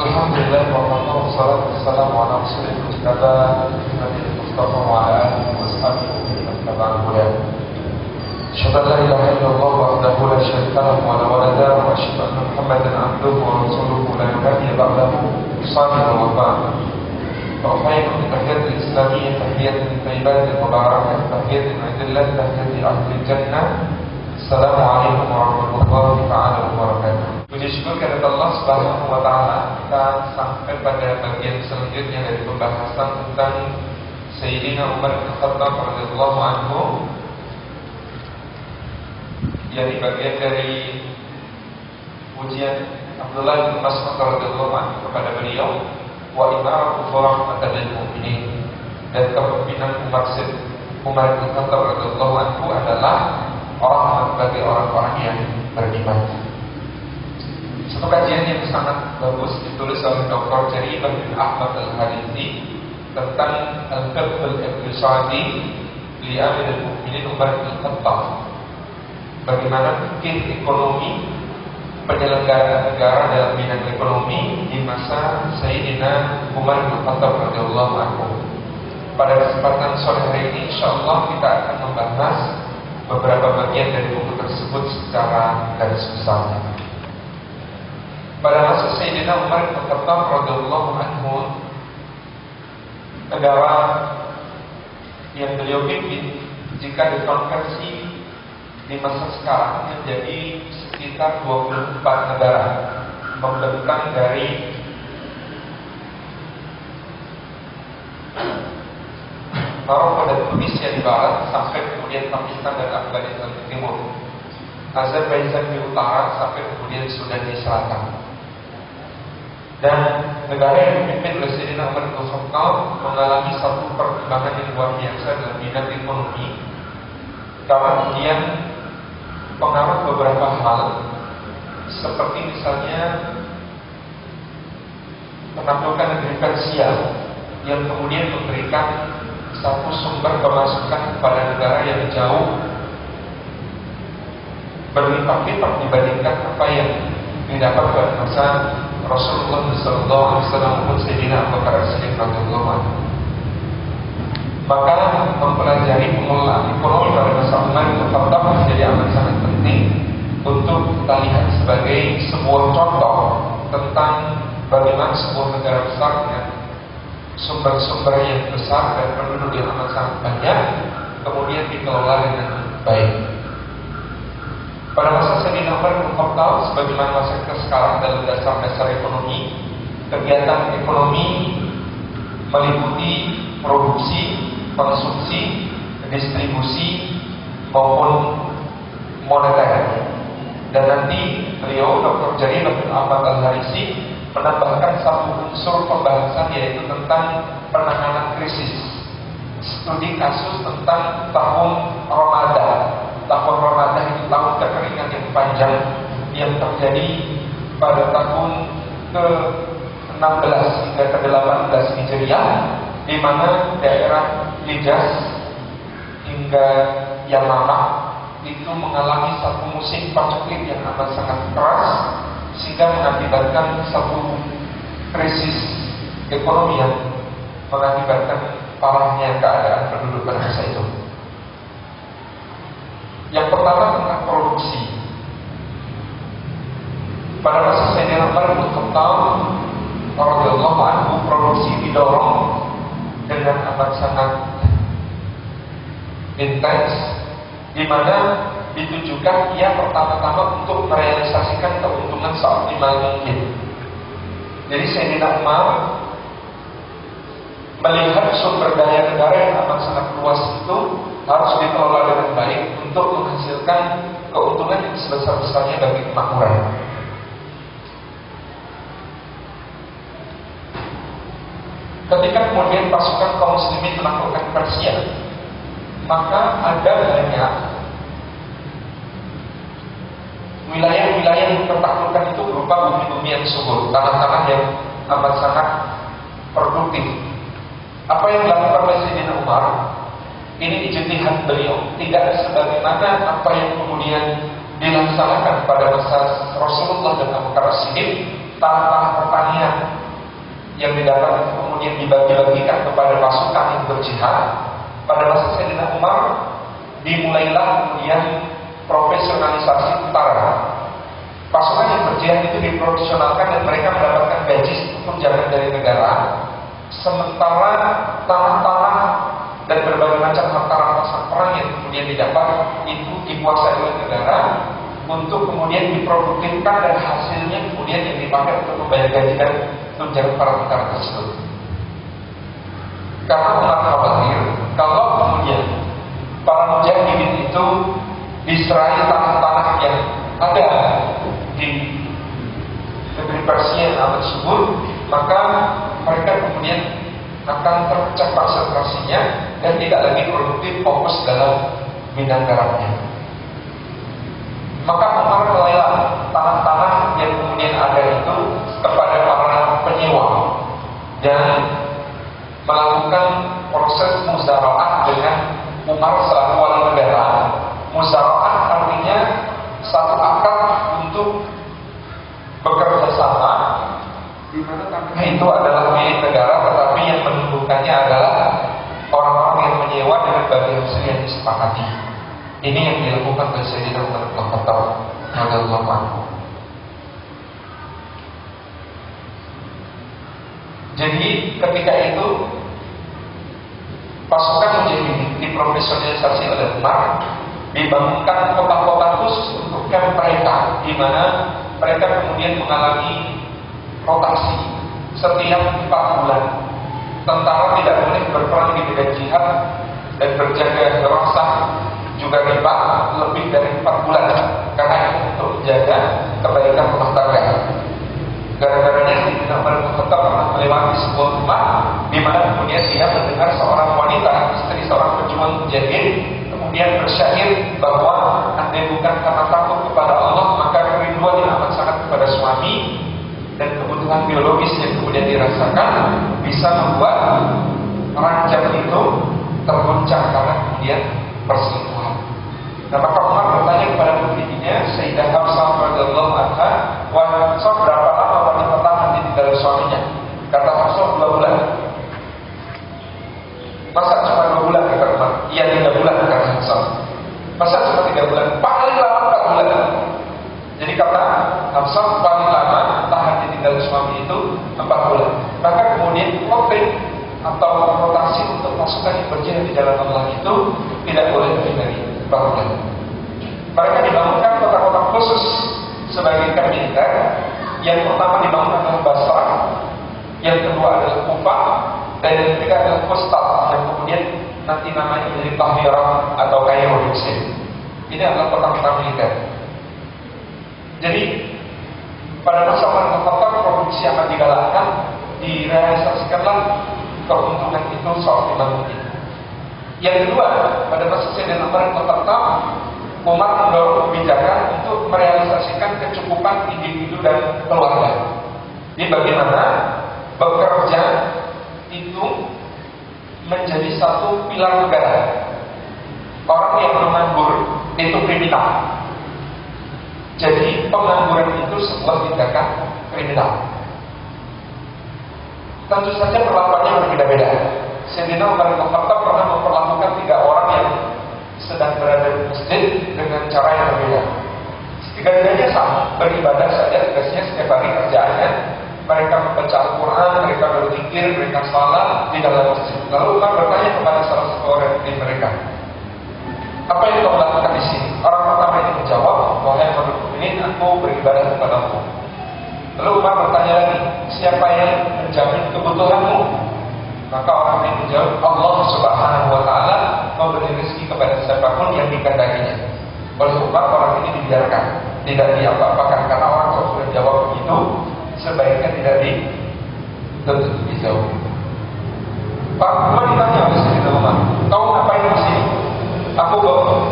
Wa salatu wassalamu ala rasulil mustafa Nabi Mustafa wa ala alihi wa sahbihi wa tabi'an أشهد أن لا إله إلا الله وحده لا شريك له ولا ولد وأشهد أن محمدا عبده ورسوله لا نبي بعده صالحا وفاء وأحييكم بتحية الإسلامية تحية طيبات مباركة تحية عند الله تحية أهل الجنة السلام عليكم ورحمة الله تعالى وبركاته Puji syukur kepada Allah Subhanahu wa taala kita sampai pada bagian selanjutnya dari pembahasan tentang Sayyidina Umar bin Khattab radhiyallahu anhu yang bagian dari ujian Abdullah bin Mas'ud radhiyallahu anhu kepada beliau wa imaratu rahmatan lil mu'minin dan kepemimpinan Umar Umar bin Khattab radhiyallahu anhu adalah rahmat bagi orang-orang yang beriman. Satu kajian yang sangat bagus ditulis oleh Dr. Jarir bin Ahmad Al-Hadithi tentang Al-Fiqh Al-Iqtisadi li Amir Al-Mu'minin Umar bin Khattab. Bagaimana fikih ekonomi penyelenggara negara dalam bidang ekonomi di masa Sayyidina Umar bin Khattab radhiyallahu anhu. Pada kesempatan sore hari ini insyaallah kita akan membahas beberapa bagian dari buku tersebut secara garis besar. Pada masa Sayyidina Umar bin Khattab radhiyallahu anhu negara yang beliau pimpin jika dikonversi di masa sekarang menjadi sekitar 24 negara membentang dari Maroko dan Tunisia di barat sampai kemudian Pakistan dan Afghanistan di timur Azerbaijan di utara sampai kemudian Sudan di selatan dan negara yang dipimpin oleh Sayyidina Umar bin Khattab mengalami satu perkembangan yang luar biasa dalam bidang ekonomi. Karena kemudian pengaruh beberapa hal seperti misalnya menampilkan negeri Persia yang kemudian memberikan satu sumber pemasukan kepada negara yang jauh berlipat-lipat dibandingkan apa yang didapat pada masa Rasulullah Sallallahu Alaihi Wasallam pun Sayyidina Abu Bakar As-Siddiq radhiyallahu. Maka mempelajari pengelolaan ekonomi pada masa itu tetap menjadi amat sangat penting untuk kita lihat sebagai sebuah contoh tentang bagaimana sebuah negara besar dengan sumber-sumber yang besar dan penduduk yang amat sangat banyak kemudian dikelola dengan baik. Pada masa Sayyidina Umar bin sebagaimana masa sekarang dalam dasar-dasar ekonomi, kegiatan ekonomi meliputi produksi, konsumsi, distribusi maupun moneter. Dan nanti beliau Dr. Jarir bin Ahmad Al-Harisi menambahkan satu unsur pembahasan yaitu tentang penanganan krisis. Studi kasus tentang tahun Ramadan tahun Ramadan itu tahun kekeringan yang panjang yang terjadi pada tahun ke-16 hingga ke-18 Hijriah di mana daerah Hijaz hingga Yamama itu mengalami satu musim paceklik yang amat sangat keras sehingga mengakibatkan satu krisis ekonomi yang mengakibatkan parahnya keadaan penduduk masa itu. Yang pertama tentang produksi. Pada masa Sayyidina Umar bin Khattab radhiyallahu anhu produksi didorong dengan amat sangat intens di mana ditujukan ia pertama-tama untuk merealisasikan keuntungan seoptimal mungkin. Jadi Sayyidina Umar melihat sumber daya negara yang amat sangat luas itu harus dikelola dengan baik untuk menghasilkan keuntungan yang sebesar-besarnya bagi kemakmuran. Ketika kemudian pasukan kaum muslimin melakukan Persia, maka ada banyak wilayah-wilayah yang tertaklukkan itu berupa bumi-bumi yang subur, tanah-tanah yang amat sangat produktif. Apa yang dilakukan oleh Sayyidina Umar ini ijtihad beliau, tidak sebagaimana apa yang kemudian dilaksanakan pada masa Rasulullah dan Abu Bakar Siddiq tanah-tanah pertanian yang didapat kemudian dibagi-bagikan kepada pasukan yang berjihad. Pada masa Sayyidina Umar dimulailah kemudian profesionalisasi utara. Pasukan yang berjihad itu diprofesionalkan dan mereka mendapatkan gaji tunjangan dari negara. Sementara tanah-tanah dan berbagai macam harta rampasan perang yang kemudian didapat itu dikuasai oleh negara untuk kemudian diproduktifkan dan hasilnya kemudian yang dipakai untuk membayar gaji dan tunjangan para tentara tersebut. Karena Umar khawatir kalau kemudian para mujahidin itu diserai tanah-tanah yang ada di negeri Persia abad subur, maka mereka kemudian akan terpecah konsentrasinya dan tidak lagi produktif fokus dalam bidang garapnya. Maka Umar melelang tanah-tanah yang kemudian ada itu kepada para penyewa dan melakukan proses musyawarah dengan Umar selaku wali negara. Musyawarah artinya satu akad untuk bekerja sama di mana tanah itu adalah milik negara tetapi yang menentukannya adalah menyewa dengan bagi hasil yang disepakati. Ini yang dilakukan oleh Sayyidina Umar bin Khattab radhiyallahu anhu. Jadi ketika itu pasukan menjadi diprofesionalisasi oleh Umar dibangunkan kota-kota khusus untuk camp mereka di mana mereka kemudian mengalami rotasi setiap empat bulan. Tentara tidak boleh berperang di medan jihad dan berjaga rasa juga riba lebih dari empat bulan karena itu untuk menjaga kebaikan rumah tangga. Gara-garanya di Umar tetap melewati sebuah rumah di mana kemudian dia mendengar seorang wanita istri seorang pejuang mujahid kemudian bersyair bahwa anda bukan karena takut kepada Allah maka kerinduan yang amat sangat kepada suami dan kebutuhan biologis yang kemudian dirasakan bisa membuat ranjang itu terguncang karena kemudian perselingkuhan. Nah maka Umar bertanya kepada putrinya Sayyidah Hafsah radhiyallahu anha, "Wah, berapa lama wanita tahan ditinggal suaminya?" Kata Hafsah dua bulan. Masa cuma dua bulan kata Umar? Iya tiga bulan kata Hafsah. Masa cuma tiga bulan? Paling lama empat bulan. Jadi kata Hafsah paling lama tahan ditinggal suami itu empat bulan. Maka kemudian waktu atau rotasi untuk pasukan yang berjihad di jalan Allah itu tidak boleh lebih dari empat bulan. Mereka dibangunkan kota-kota khusus sebagai kamp militer. Yang pertama dibangun adalah Basra, yang kedua adalah Kufah, dan yang ketiga adalah Fustat yang kemudian nanti namanya menjadi Tahmirah atau Kairo Militer. Jadi pada masa Umar Khattab produksi akan digalakkan direalisasikanlah keuntungan itu soal dibangun. Yang kedua, pada masa Sayyidina Umar Khattab Umar mendorong kebijakan untuk merealisasikan kecukupan individu dan keluarga. Ini bagaimana bekerja itu menjadi satu pilar negara. Orang yang menganggur itu kriminal. Jadi pengangguran itu sebuah tindakan kriminal. Tentu saja perlakuannya berbeda-beda. Sayyidina Umar bin pernah memperlakukan tiga orang yang sedang berada di masjid dengan cara yang berbeda. Tiga-tiganya sama, beribadah saja tugasnya setiap hari kerjaannya mereka membaca Al-Quran, mereka berzikir, mereka salat di dalam masjid. Lalu Umar bertanya kepada salah satu orang di mereka, apa yang kau lakukan di sini? Orang pertama itu menjawab, wahai penduduk aku beribadah kepada Allah. Lalu Umar bertanya lagi, siapa yang menjamin kebutuhanmu? Maka orang ini menjawab, Allah Subhanahu Wa Taala memberi rezeki kepada siapa pun yang dikehendakinya. Oleh Umar orang ini dibiarkan, tidak diapa-apakan karena orang kalau sudah jawab begitu, sebaiknya tidak di tentu dijauh. Pak Umar ditanya oleh Sayyidina Umar, kau ngapain di sini? Aku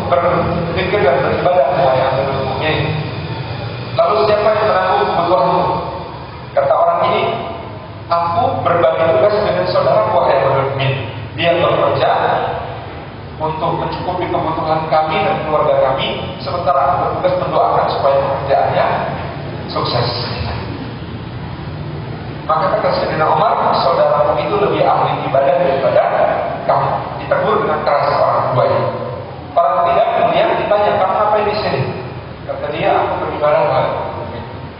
berpikir dan beribadah wahai Amirul Mukminin. Lalu siapa yang menanggung kebutuhanmu? Kata orang ini, aku berbagi tugas dengan saudara wahai Mukminin. Dia bekerja untuk mencukupi kebutuhan kami dan keluarga kami, sementara aku bertugas mendoakan supaya pekerjaannya sukses. Maka kata Sayyidina Umar, saudaramu itu lebih ahli ibadah daripada kamu. Ditegur dengan keras orang tuanya. Orang tidak kemudian ditanya, kamu apa di sini? Kata dia, aku beribadah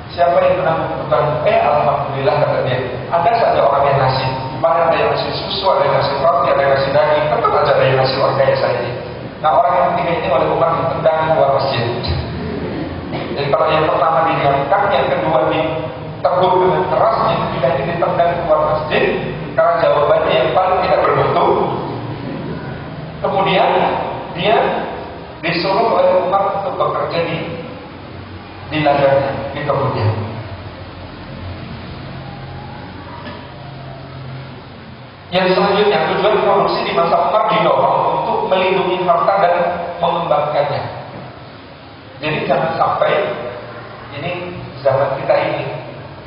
Siapa yang pernah membutuhkan? Eh, Alhamdulillah kata dia. Ada saja orang yang ngasih. Mana ada yang ngasih susu, ada yang ngasih roti, ada yang ngasih daging. Tetap aja ada yang ngasih orang kayak saya ini. Nah orang yang ketiga ini oleh Umar ditendang keluar masjid. Jadi kalau yang pertama didiamkan, yang kedua ditegur dengan keras, yang ketiga ini ditendang keluar masjid. Karena jawabannya yang paling tidak bermutu. Kemudian dia disuruh oleh Umar untuk bekerja di di ladangnya, di kebunnya. Yang selanjutnya tujuan produksi di masa Umar didorong untuk melindungi harta dan mengembangkannya. Jadi jangan sampai ini zaman kita ini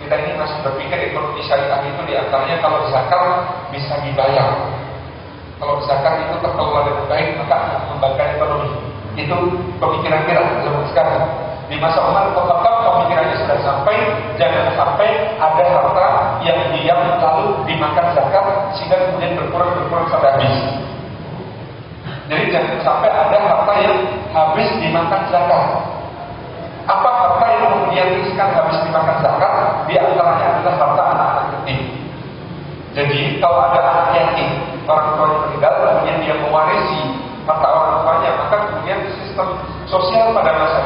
kita ini masih berpikir ekonomi syariah itu di antaranya kalau zakat bisa dibayar. Kalau zakat itu terkelola dengan baik maka mengembangkan ekonomi. Itu pemikiran kita zaman sekarang. Di masa Umar tetap pemikirannya sudah sampai, jangan sampai ada harta yang diam lalu dimakan zakat sehingga kemudian berkurang berkurang sampai habis. Jadi jangan sampai ada harta yang habis dimakan zakat. Apa harta yang kemudian riskan habis dimakan zakat? Di antaranya adalah harta anak-anak yatim. Jadi kalau ada anak yatim, orang tua yang meninggal, kemudian dia mewarisi harta orang tuanya, maka kemudian sistem sosial pada masa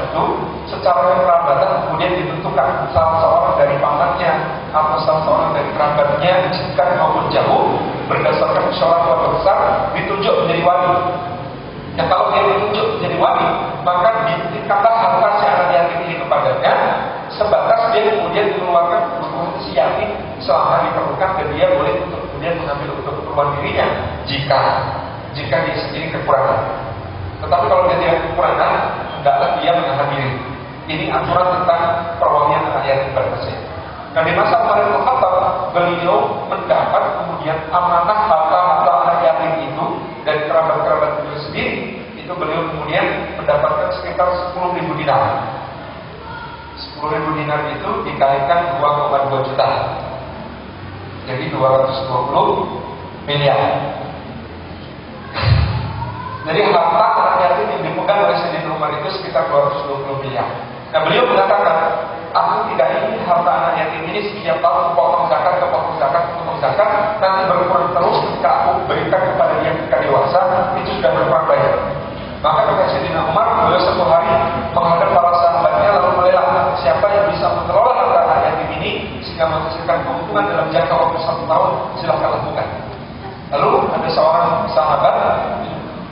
secara kerabatan kemudian ditentukan salah seorang dari pamannya atau salah seorang dari kerabatnya dekat maupun jauh berdasarkan musyawarah besar ditunjuk menjadi wali. Ya kalau dia ditunjuk menjadi wali, maka diberikanlah harta si anak yatim ini kepadanya sebatas dia kemudian mengeluarkan kebutuhan si yatim selama diperlukan dan dia boleh untuk kemudian mengambil untuk keperluan dirinya jika jika dia sendiri kekurangan. Tetapi kalau dia tidak kekurangan, hendaklah dia menahan diri. Ini aturan tentang perwangian anak yatim berkasih. Nah di masa Umar Khattab, beliau mendapat kemudian amanah harta-harta anak itu dari kerabat-kerabat beliau sendiri. Itu beliau kemudian mendapatkan sekitar 10 ribu dinar. 10 ribu dinar itu dikalikan 2,2 juta. Jadi 220 miliar. Jadi harta anak yang dipegang oleh Sayyidina Umar itu sekitar 220 miliar. Nah beliau mengatakan, aku tidak ingin harta anak yatim ini setiap tahun potong zakat, potong zakat, potong zakat, nanti berkurang terus ketika aku berikan kepada dia ketika dewasa, itu sudah berkurang banyak. Maka kata Sayyidina Umar, beliau satu hari menghadap para sahabatnya lalu melelang siapa yang bisa mengelola harta anak yatim ini sehingga menghasilkan keuntungan dalam jangka waktu satu tahun, silahkan lakukan. Lalu ada seorang sahabat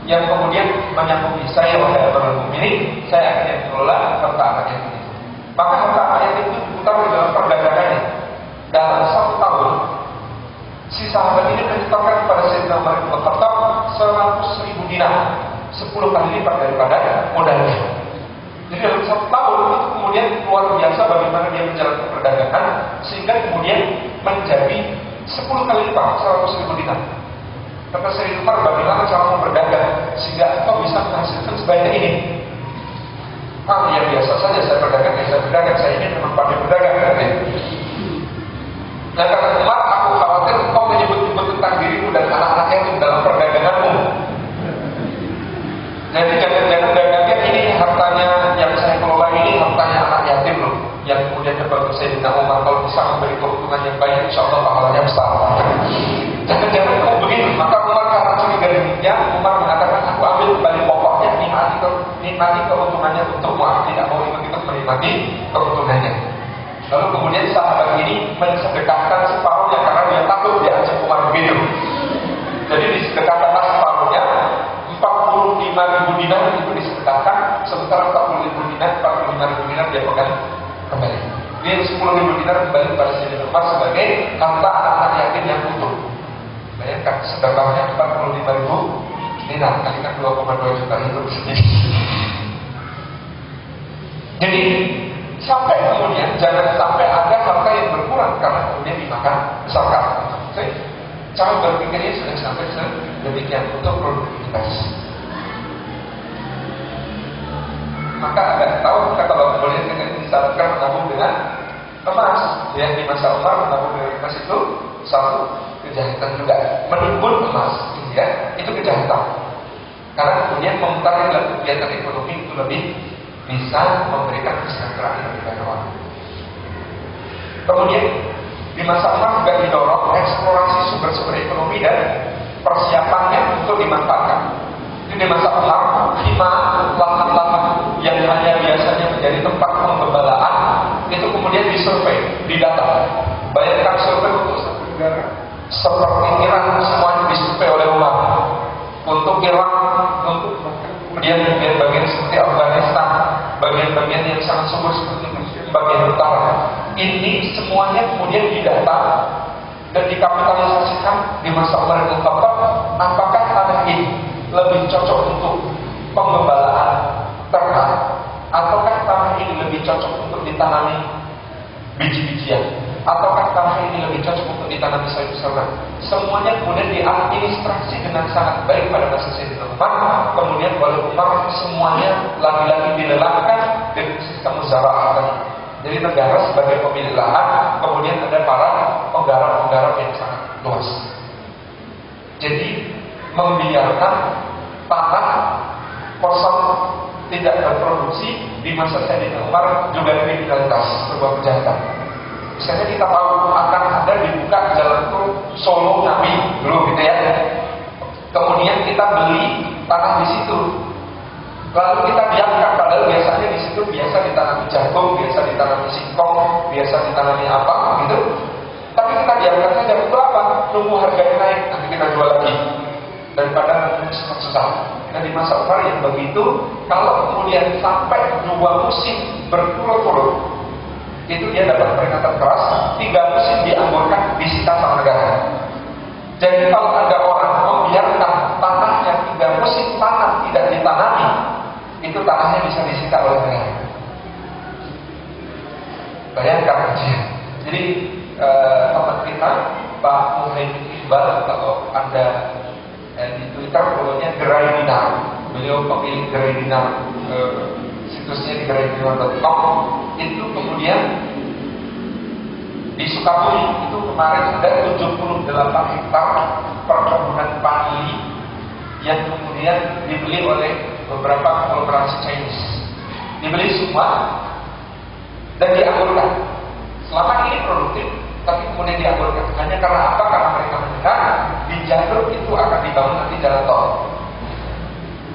yang kemudian menyambungi saya wahai Amirul Mukminin, saya akan yang mengelola harta anak yatim itu. Maka harta anak yatim itu diputar di dalam perdagangannya. Dalam satu tahun, si sahabat ini menyetorkan kepada Sayyidina Umar bin Khattab 100 ribu dinar, 10 kali lipat daripada modalnya. Jadi dalam satu tahun itu kemudian luar biasa bagaimana dia menjalankan perdagangan sehingga kemudian menjadi 10 kali lipat 100 ribu dinar. Kata Sayyid Umar, bagaimana cara berdagang sehingga engkau bisa menghasilkan sebanyak ini? Ah, ya biasa saja saya berdagang, ya saya berdagang, saya ini memang pandai berdagang. Kan? Nah, kata Umar, aku khawatir engkau menyebut-nyebut tentang dirimu dan anak-anak itu dalam perdaganganmu. Jadi jangan-jangan dagangnya ini hartanya yang saya kelola ini hartanya anak yatim loh. Yang kemudian kepada Sayyidina Umar kalau bisa memberi keuntungan yang baik, insya Allah pahalanya besar. Ke, nikmati keuntungannya aku tidak mau ikut-ikut menikmati keuntungannya. Lalu kemudian sahabat ini mensedekahkan separuhnya karena dia takut diajak Umar begitu. Jadi disedekahkanlah separuhnya, 45 ribu dinar itu disedekahkan, sementara 40 ribu dinar, 45 ribu dinar dia pegang kembali. Dia 10 ribu dinar kembali kepada Sayyidina Umar sebagai harta anak-anak yatim yang utuh. Bayangkan sedekahnya 45 ribu dinar kalikan 2,2 juta itu sendiri. Jadi sampai kemudian jangan sampai ada harta yang berkurang karena kemudian dimakan zakat. Cara berpikirnya sudah sampai sedemikian untuk produktivitas. Maka Anda tahu kita kalau kemudian kita disarankan menabung dengan emas, ya di masa Umar menabung dengan emas itu satu kejahatan juga. Menimbun emas, ya, itu kejahatan. Karena kemudian memutar kegiatan ekonomi itu lebih bisa memberikan kesejahteraan banyak orang. Kemudian di masa Umar juga didorong eksplorasi sumber-sumber ekonomi dan persiapannya untuk dimanfaatkan. Jadi di masa Umar, hima lahan-lahan yang hanya biasanya menjadi tempat pembebalaan itu kemudian disurvei, didata. Bayangkan survei untuk satu negara seperti Iran semuanya disurvei oleh Umar untuk Irak, untuk kemudian sangat subur seperti bagian utara. Ini semuanya kemudian didata dan dikapitalisasikan di masa Umar bin. Apakah tanah ini lebih cocok untuk pembebalaan ternak? Ataukah tanah ini lebih cocok untuk ditanami biji-bijian? Ataukah tanah ini lebih cocok untuk ditanami sayur-sayuran? Semuanya kemudian diadministrasi dengan sangat baik pada masa Umar. Kemudian oleh Umar semuanya lagi-lagi dilelahkan muzara'ah jadi negara sebagai pemilik lahan kemudian ada para penggarap-penggarap yang sangat luas jadi membiarkan tanah kosong tidak berproduksi di masa Sayyidina Umar juga kriminalitas sebuah kejahatan. Misalnya kita tahu akan ada dibuka jalan tol Solo Nabi dulu gitu ya. Kemudian kita beli tanah di situ. Lalu kita biarkan padahal biasanya di situ biasa ditanami jagung, biasa ditanami singkong, biasa ditanami apa gitu. Tapi kita biarkan saja untuk apa? Tunggu harganya naik, nanti kita jual lagi daripada susah-susah. Nah di masa Umar yang begitu, kalau kemudian sampai dua musim berturut-turut, itu dia dapat peringatan keras, tiga musim dianggurkan disita sama negara. Jadi kalau ada orang membiarkan itu tanahnya bisa disita oleh negara. Bayangkan aja. Jadi eh, teman kita Pak Muhaimin Iqbal kalau anda dan di Twitter follow-nya Gerai Dinar. Beliau pemilik Gerai Dinar eh, situsnya di geraidinar.com itu kemudian di Sukabumi itu kemarin ada 78 hektar perkebunan padi yang kemudian dibeli oleh beberapa kolaborasi Chinese. Dibeli semua dan dianggurkan. Selama ini produktif, tapi kemudian dianggurkan. Hanya karena apa? Karena mereka mendengar di jalur itu akan dibangun nanti jalan tol.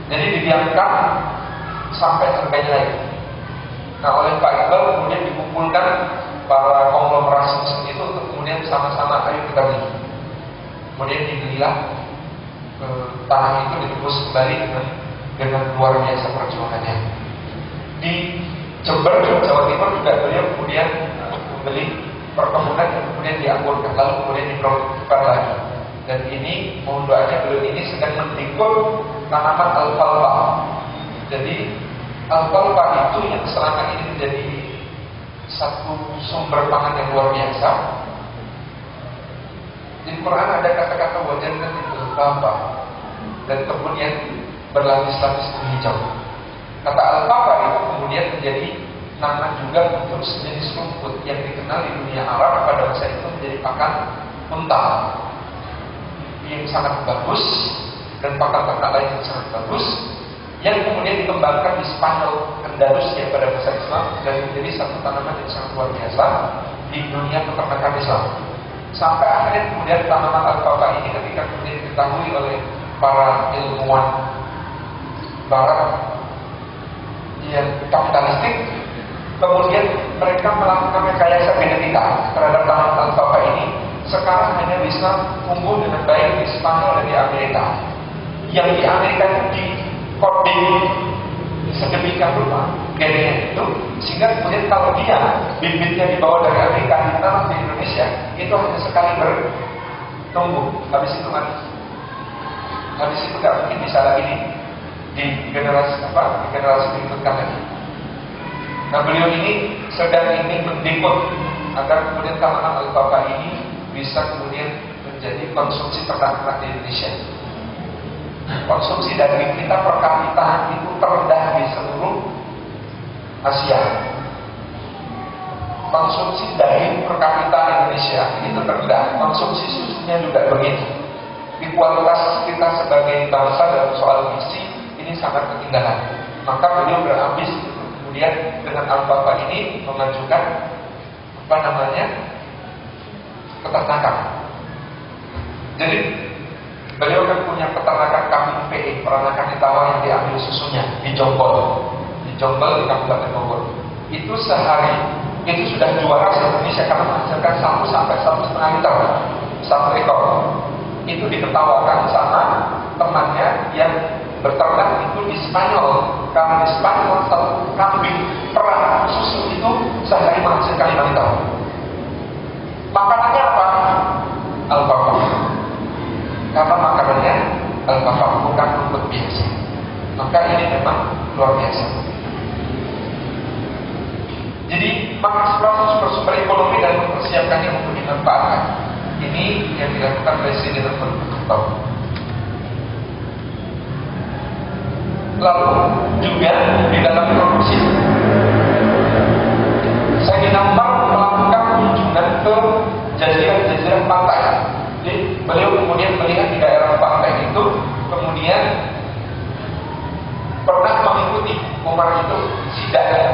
Jadi dibiarkan sampai harganya naik. Nah oleh Pak Iqbal kemudian dikumpulkan para konglomerasi itu untuk kemudian sama-sama ayo kita beli. Kemudian dibelilah e, tanah itu ditebus kembali dengan dengan luar biasa perjuangannya. Di Jember, Jawa Timur juga beliau kemudian membeli perkebunan yang kemudian dianggurkan lalu kemudian diproduktifkan lagi. Dan ini mohon doanya beliau ini sedang mendikul tanaman alfalfa. Jadi alfalfa itu yang selama ini menjadi satu sumber pangan yang luar biasa. Di Quran ada kata-kata wajan dan itu alfalfa dan kemudian berlapis-lapis hijau kata alfalfa itu kemudian menjadi nama juga untuk sejenis rumput yang dikenal di dunia Arab pada masa itu menjadi pakan unta. Yang sangat bagus dan pakan ternak lain yang sangat bagus yang kemudian dikembangkan di Spanyol Andalus pada masa Islam dan menjadi satu tanaman yang sangat luar biasa di dunia peternakan Islam. Sampai akhirnya kemudian tanaman alfalfa ini ketika kemudian diketahui oleh para ilmuwan barat. Yang kapitalistik. Kemudian mereka melakukan rekayasa genetika terhadap tanaman alfalfa ini. Sekarang hanya bisa tumbuh dengan baik di Spanyol dan di Amerika. Yang di Amerika itu di coding sedemikian rupa genenya itu. Sehingga kemudian kalau dia bibitnya dibawa dari Amerika ditanam di Indonesia itu hanya sekali bertumbuh. Habis itu mati habis itu nggak mungkin bisa lagi di, generasi apa di generasi berikutnya lagi Nah beliau ini sedang ingin mendikut agar kemudian tanaman alfalfa ini bisa kemudian menjadi konsumsi ternak di Indonesia. Konsumsi daging kita per kapita itu terendah di seluruh Asia. konsumsi daging per kapita Indonesia itu rendah, konsumsi susunya juga begitu. Di kualitas kita sebagai bangsa dalam soal gizi ini sangat ketinggalan. Maka beliau berambis kemudian dengan al ini mengajukan apa namanya peternakan. Jadi beliau kan punya peternakan kambing PE, peranakan di tawar yang diambil susunya di Jombol, di Jombol di Kabupaten Bogor. Itu sehari itu sudah juara se Indonesia karena menghasilkan satu sampai satu setengah liter satu ekor. Itu diketawakan sama temannya yang berternak itu di Spanyol karena di Spanyol satu kambing perah susu itu sehari menghasilkan lima liter. Makanannya apa? Alfalfa. Karena makanannya alfalfa bukan rumput biasa. Maka ini memang luar biasa. Jadi mengeksplorasi sumber-sumber ekonomi dan mempersiapkannya untuk dimanfaatkan. Ini yang dilakukan Presiden Berkutub. Lalu juga di dalam produksi saya Umar melakukan kunjungan ke jaziran-jaziran pantai. Jadi beliau kemudian melihat di daerah pantai itu, kemudian pernah mengikuti Umar itu sidang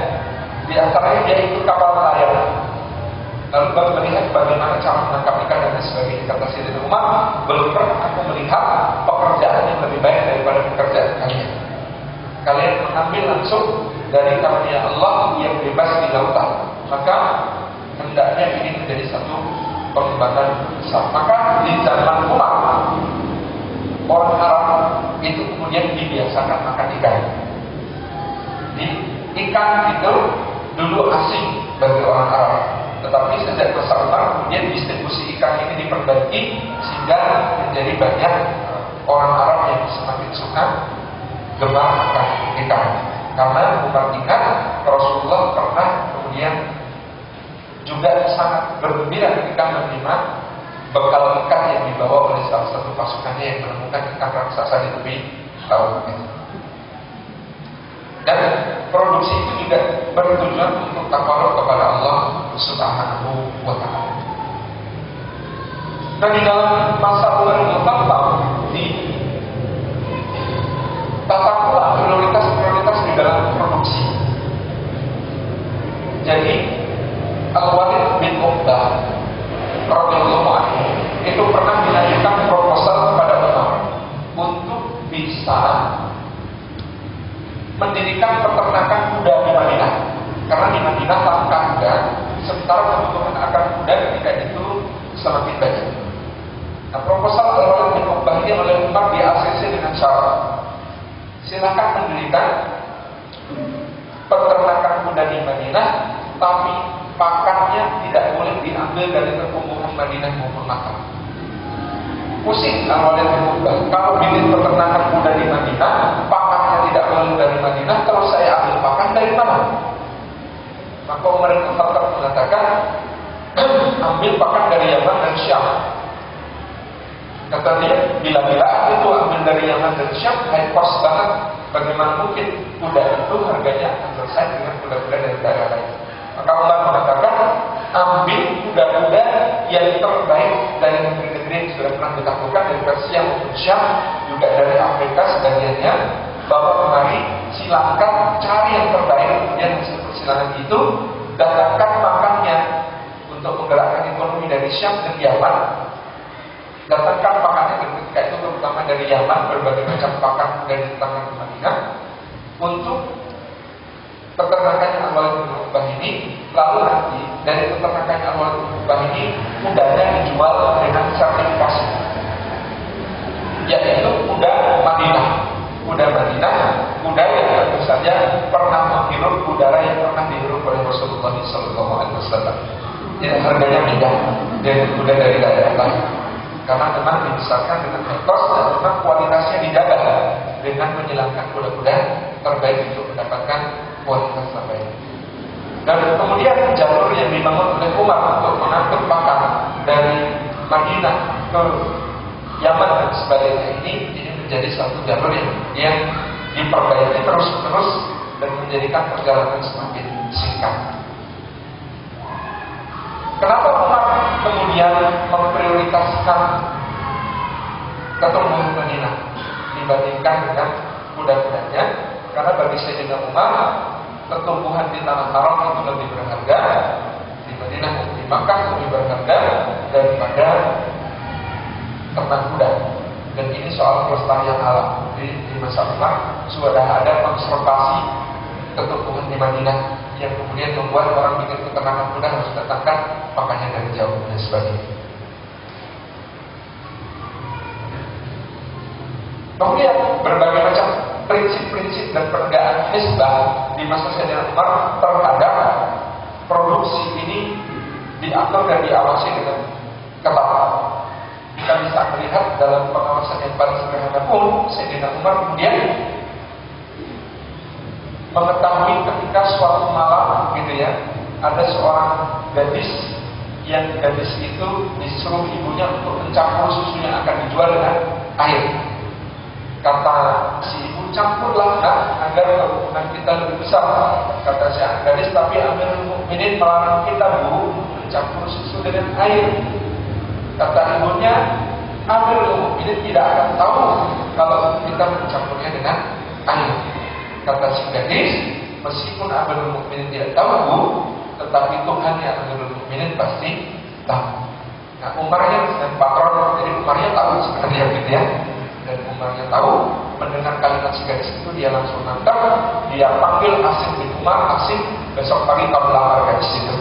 di antaranya dia ikut kapal nelayan. Lalu baru melihat bagaimana cara menangkap ikan dan sebagainya. Kata Sayyidina Umar, belum pernah aku melihat pekerjaan yang lebih baik daripada pekerjaan kalian. Kalian mengambil langsung dari karunia Allah yang bebas di lautan. Maka hendaknya ini menjadi satu pengembangan besar. Maka di zaman Umar, orang Arab itu kemudian dibiasakan makan ikan. Di ikan itu dulu asing bagi orang Arab. Tetapi sejak Umar kemudian distribusi ikan ini diperbaiki sehingga menjadi banyak orang Arab yang semakin suka makan ikan. Karena Umar ingat Rasulullah pernah kemudian juga sangat bergembira ketika menerima bekal ikan yang dibawa oleh salah satu pasukannya yang menemukan ikan raksasa di tepi laut. Dan produksi itu juga bertujuan untuk takaruf kepada Allah Subhanahu wa taala. Dan di dalam masa bulan di tata pula prioritas-prioritas di dalam produksi. Jadi Al-Walid bin Uqbah radhiyallahu anhu itu pernah mengajukan proposal kepada Umar untuk bisa mendirikan peternakan Madinah. Karena di Madinah langka kuda, sementara kebutuhan akan kuda ketika itu semakin banyak. Nah, proposal awal Uqbah ini oleh Umar di ACC dengan syarat silakan mendirikan peternakan kuda di Madinah, tapi pakannya tidak boleh diambil dari perkumpulan Madinah maupun Makkah. Pusing awalnya bin Kalau bikin peternakan kuda di Madinah, boleh dari Madinah, terus saya ambil pakan dari mana? Maka Umar bin Khattab mengatakan, ambil pakan dari Yaman dan Syam. Kata dia, bila-bila itu ambil dari Yaman dan Syam, high cost banget. Bagaimana mungkin kuda itu harganya akan bersaing dengan kuda-kuda dari daerah lain. Maka Umar mengatakan, ambil kuda-kuda yang terbaik dari negeri-negeri yang sudah pernah ditaklukkan dari Persia maupun Syam, juga dari Afrika sebagiannya, bahwa kemari silakan cari yang terbaik. Kemudian hasil persilangan itu datangkan makannya untuk menggerakkan ekonomi dari Syam dan Yaman. Datangkan pakannya ketika itu terutama dari Yaman berbagai macam pakan dari tangan Madinah. Untuk peternakan yang awal berubah ini lalu nanti dari peternakan yang awal berubah ini mudahnya dijual dengan sertifikasi. Yaitu mudah Madinah kuda Madinah, kuda yang saja pernah menghirup udara yang pernah dihirup oleh Rasulullah SAW. Jadi harganya beda dari kuda dari daerah lain. Karena memang dibesarkan dengan etos dan memang kualitasnya dijaga dengan menjelangkan kuda-kuda terbaik untuk mendapatkan kualitas terbaik. Dan kemudian jalur yang dibangun oleh Umar untuk mengangkut pakan dari Madinah ke Yaman dan sebagainya ini ini menjadi satu jalur yang, yang diperbaiki terus-terus dan menjadikan perjalanan semakin singkat. kemudian memprioritaskan ketumbuhan Madinah dibandingkan dengan kuda-kudanya karena bagi Sayyidina Umar pertumbuhan di tanah haram itu lebih berharga di Madinah di Makkah lebih berharga daripada ternak kuda dan ini soal kelestarian alam di, di masa Umar sudah ada konservasi ketumbuhan di Madinah yang kemudian membuat orang bikin peternakan kuda harus datangkan makanya dari jauh dan sebagainya Kemudian berbagai macam prinsip-prinsip dan penegakan hisbah di masa Sayyidina Umar terhadap produksi ini diatur dan diawasi dengan ketat. Kita bisa melihat dalam pengawasan yang paling sederhana pun Sayyidina Umar kemudian mengetahui ketika suatu malam gitu ya ada seorang gadis yang gadis itu disuruh ibunya untuk mencampur susu yang akan dijual dengan air. Kata si ibu campurlah nak agar keuntungan kita lebih besar kata si gadis. Tapi ambil mukminin melarang kita bu mencampur susu dengan air. Kata ibunya ambil mukminin tidak akan tahu kalau kita mencampurnya dengan air kata si gadis meskipun ambil mukminin tidak tahu tetapi Tuhan yang ambil mukminin pasti tahu. Nah Umarnya dan patron jadi Umarnya tahu sebenarnya gitu ya. Dan Umarnya tahu mendengar kalimat si gadis itu dia langsung nangkap dia panggil Asim bin Umar. Asim besok pagi kamu lamar gadis itu.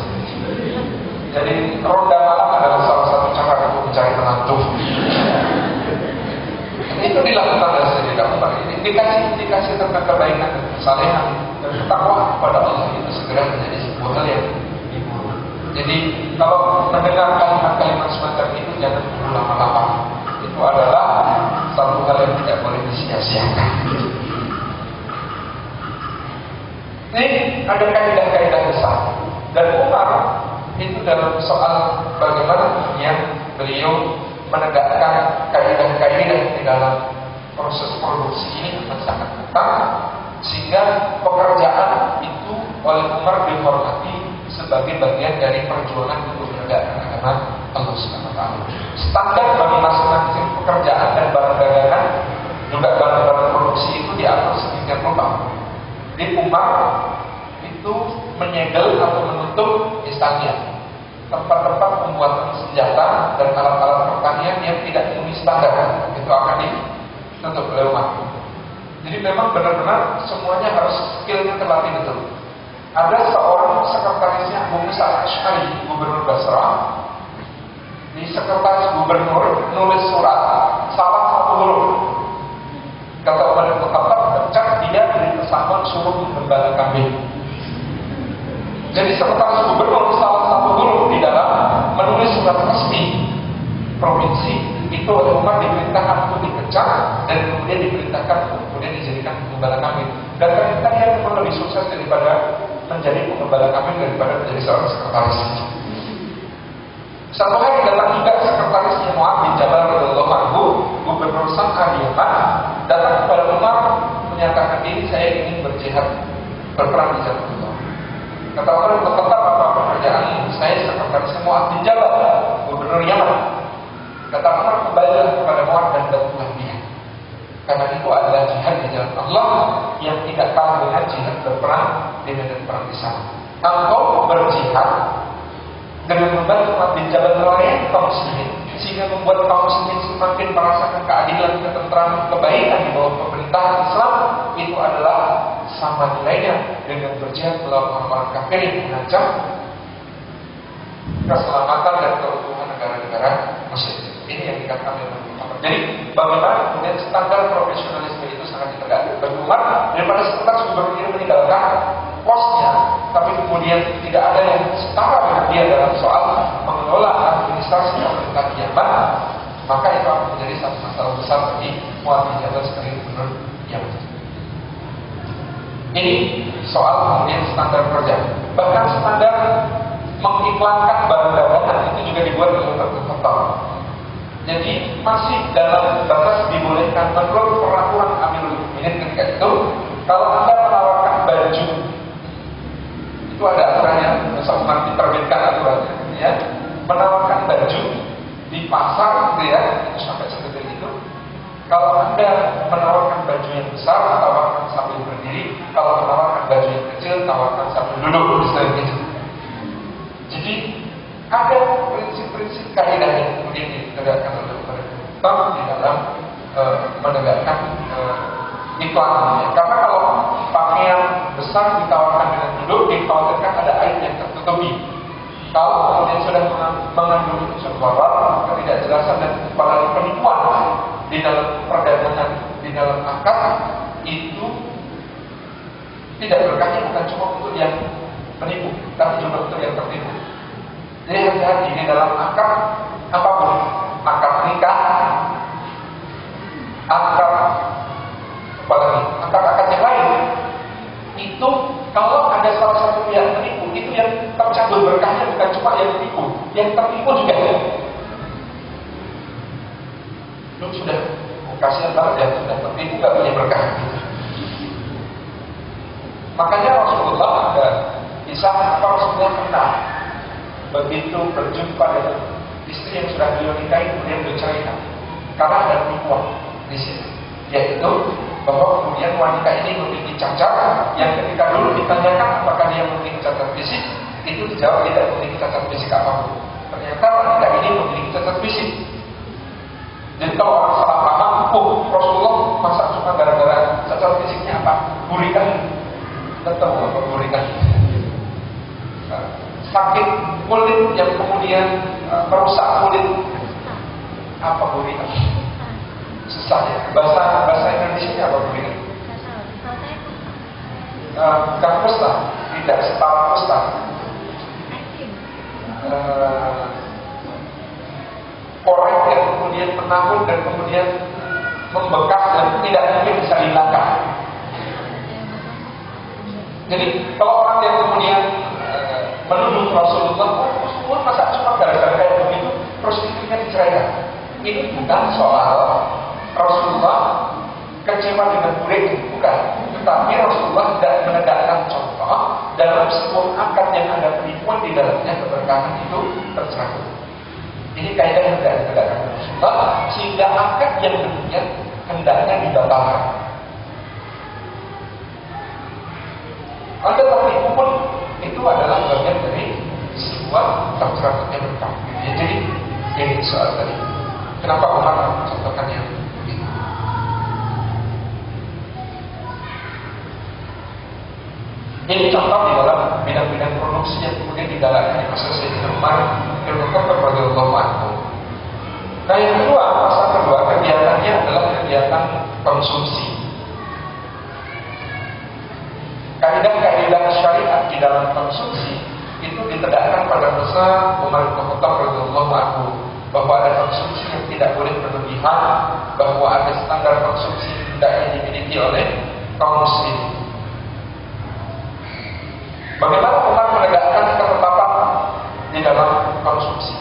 Jadi ronda malam adalah mencari menantu itu dilakukan oleh Sayyidina Umar. Ini dikasih dikasih tentang kebaikan dan kesalehan dan ketakwaan kepada Allah itu segera menjadi sebuah hal yang diburu jadi kalau mendengar kalimat-kalimat semacam itu jangan lama-lama. Itu adalah satu hal yang tidak boleh disia-siakan. Ini ada kaidah-kaidah besar. Dan Umar itu dalam soal bagaimana yang beliau menegakkan kaidah-kaidah di dalam proses produksi ini akan sangat ketat sehingga pekerjaan itu oleh Umar dihormati sebagai bagian dari perjuangan untuk menegakkan agama Allah Subhanahu wa taala. Standar bagi masing-masing pekerjaan dan barang dagangan juga barang-barang produksi itu diatur sedemikian rupa. Di Umar itu menyegel atau menutup istana tempat-tempat pembuatan senjata dan alat-alat pertanian yang tidak memenuhi standar itu akan ditutup oleh Umar. Jadi memang benar-benar semuanya harus skillnya terlatih betul. Ada seorang sekretarisnya Abu Musa Ash'ari, gubernur Basra. Di sekretaris gubernur nulis surat salah satu huruf. Kata Umar bin Khattab, pecat dia dari pesangon suruh gembala kambing. Jadi sekretaris gubernur salah menulis surat resmi provinsi itu Umar diperintahkan untuk dipecat dan kemudian diperintahkan untuk kemudian dijadikan gembala kambing. Dan ternyata dia memang lebih sukses daripada menjadi pengembala kambing daripada menjadi seorang sekretaris. Satu hari datang juga sekretarisnya Mu'ad bin Jabal radhiyallahu anhu, gubernur Sangka di Yaman, datang kepada Umar menyatakan diri saya ingin berjihad berperang di jalan Allah. Kata Umar tetap apa pekerjaan Mu'ad bin Jabal, gubernur Yaman. Kata Umar kembalilah kepada Mu'ad dan bantulah dia. Karena itu adalah jihad di jalan Allah yang tidak kalah dengan jihad berperang di medan perang di sana. Engkau berjihad dengan membantu Nabi Jabal melayani kaum muslimin sehingga membuat kaum muslimin semakin merasakan keadilan, ketentraman, kebaikan di bawah pemerintahan Islam itu adalah sama nilainya dengan berjihad melawan orang-orang kafir yang mengancam keselamatan dan keutuhan negara-negara muslim. Ini yang dikatakan oleh Muhammad. Jadi bagaimana kemudian standar profesionalisme itu sangat ditegakkan. Umar daripada sekretaris gubernur ini meninggalkan posnya, tapi kemudian tidak ada yang setara dengan dia dalam soal mengelola administrasi pemerintahan Yaman, maka itu akan menjadi satu masalah besar bagi Muhammad Jabal sebagai gubernur Yaman. Ini soal kemudian standar kerja. Bahkan standar mengiklankan barang dagangan itu juga dibuat tertentu. Jadi masih dalam batas dibolehkan menurut peraturan Amirul Mukminin ketika itu kalau anda menawarkan baju itu ada aturannya, besok nanti terbitkan aturannya, ya menawarkan baju di pasar gitu ya, itu sampai seperti itu. Kalau Anda menawarkan baju yang besar, tawarkan sambil berdiri. Kalau menawarkan baju yang kecil, tawarkan sambil duduk, misalnya gitu. Jadi ada prinsip-prinsip kaidah yang kemudian ditegakkan oleh pemerintah di dalam e, menegakkan e, iklan. Karena kalau pakaian besar ditawarkan dengan duduk, dikhawatirkan ada air yang tertutupi. Kalau kemudian sudah mengandung unsur gharar, ketidakjelasan dan apalagi penipuan di dalam perdagangan, di dalam akad itu tidak berkahnya bukan cuma untuk yang penipu, tapi juga untuk yang tertipu. Jadi hati-hati di dalam akad apa pun, akad nikah, akad apalagi akad-akad yang lain, itu kalau ada salah satu yang menipu, itu yang tercabut berkahnya bukan cuma yang menipu, yang tertipu juga. Lu sudah kasihan banget ya, sudah tertipu gak punya berkah. Makanya Rasulullah ada kisah apa Rasulullah pernah begitu berjumpa dengan istri yang sudah beliau nikahi kemudian bercerita karena ada penipuan di sini. Yaitu bahwa kemudian wanita ini memiliki cacat yang ketika dulu ditanyakan apakah dia memiliki cacat fisik itu dijawab tidak memiliki cacat fisik apa pun. Ternyata wanita ini memiliki cacat fisik. Jadi kalau orang salah paham oh Rasulullah masa cuma gara-gara cacat fisiknya apa? Burikan. Tetap apa burikan sakit kulit yang kemudian uh, merusak kulit. Apa burikan susah ya. Bahasa bahasa Indonesia apa burikan uh, bukan kusta tidak setara kusta uh, korek yang kemudian menahun dan kemudian membekas dan tidak mungkin bisa dihilangkan. Jadi kalau orang yang kemudian menuduh Rasulullah, Rasulullah masa cuma gara-gara kayak begitu istrinya diceraikan. Ini bukan soal Rasulullah kecewa dengan murid, bukan. Tetapi Rasulullah tidak menegakkan contoh dalam sebuah akad yang ada penipuan di dalamnya keberkahan itu tercerabut. Ini kaidah yang tidak Rasulullah sehingga akad yang demikian hendaknya dibatalkan. Anda tertipu pun itu adalah bagian dari sebuah Ya, jadi ini soal tadi. Kenapa Umar contohkan yang ini? Contoh di dalam bidang-bidang produksi yang kemudian digalakkan di masa Sayyidina Umar Ibn Khattab radhiyallahu. Nah yang kedua, pasal kedua kegiatannya adalah kegiatan konsumsi. Kaidah-kaidah syariat di dalam konsumsi itu ditegakkan pada masa Umar bin Khattab radhiyallahu anhu bahwa ada konsumsi yang tidak boleh berlebihan, bahwa ada standar konsumsi yang tidak dimiliki oleh kaum muslim. Bagaimana Umar menegakkan ketetapan di dalam konsumsi?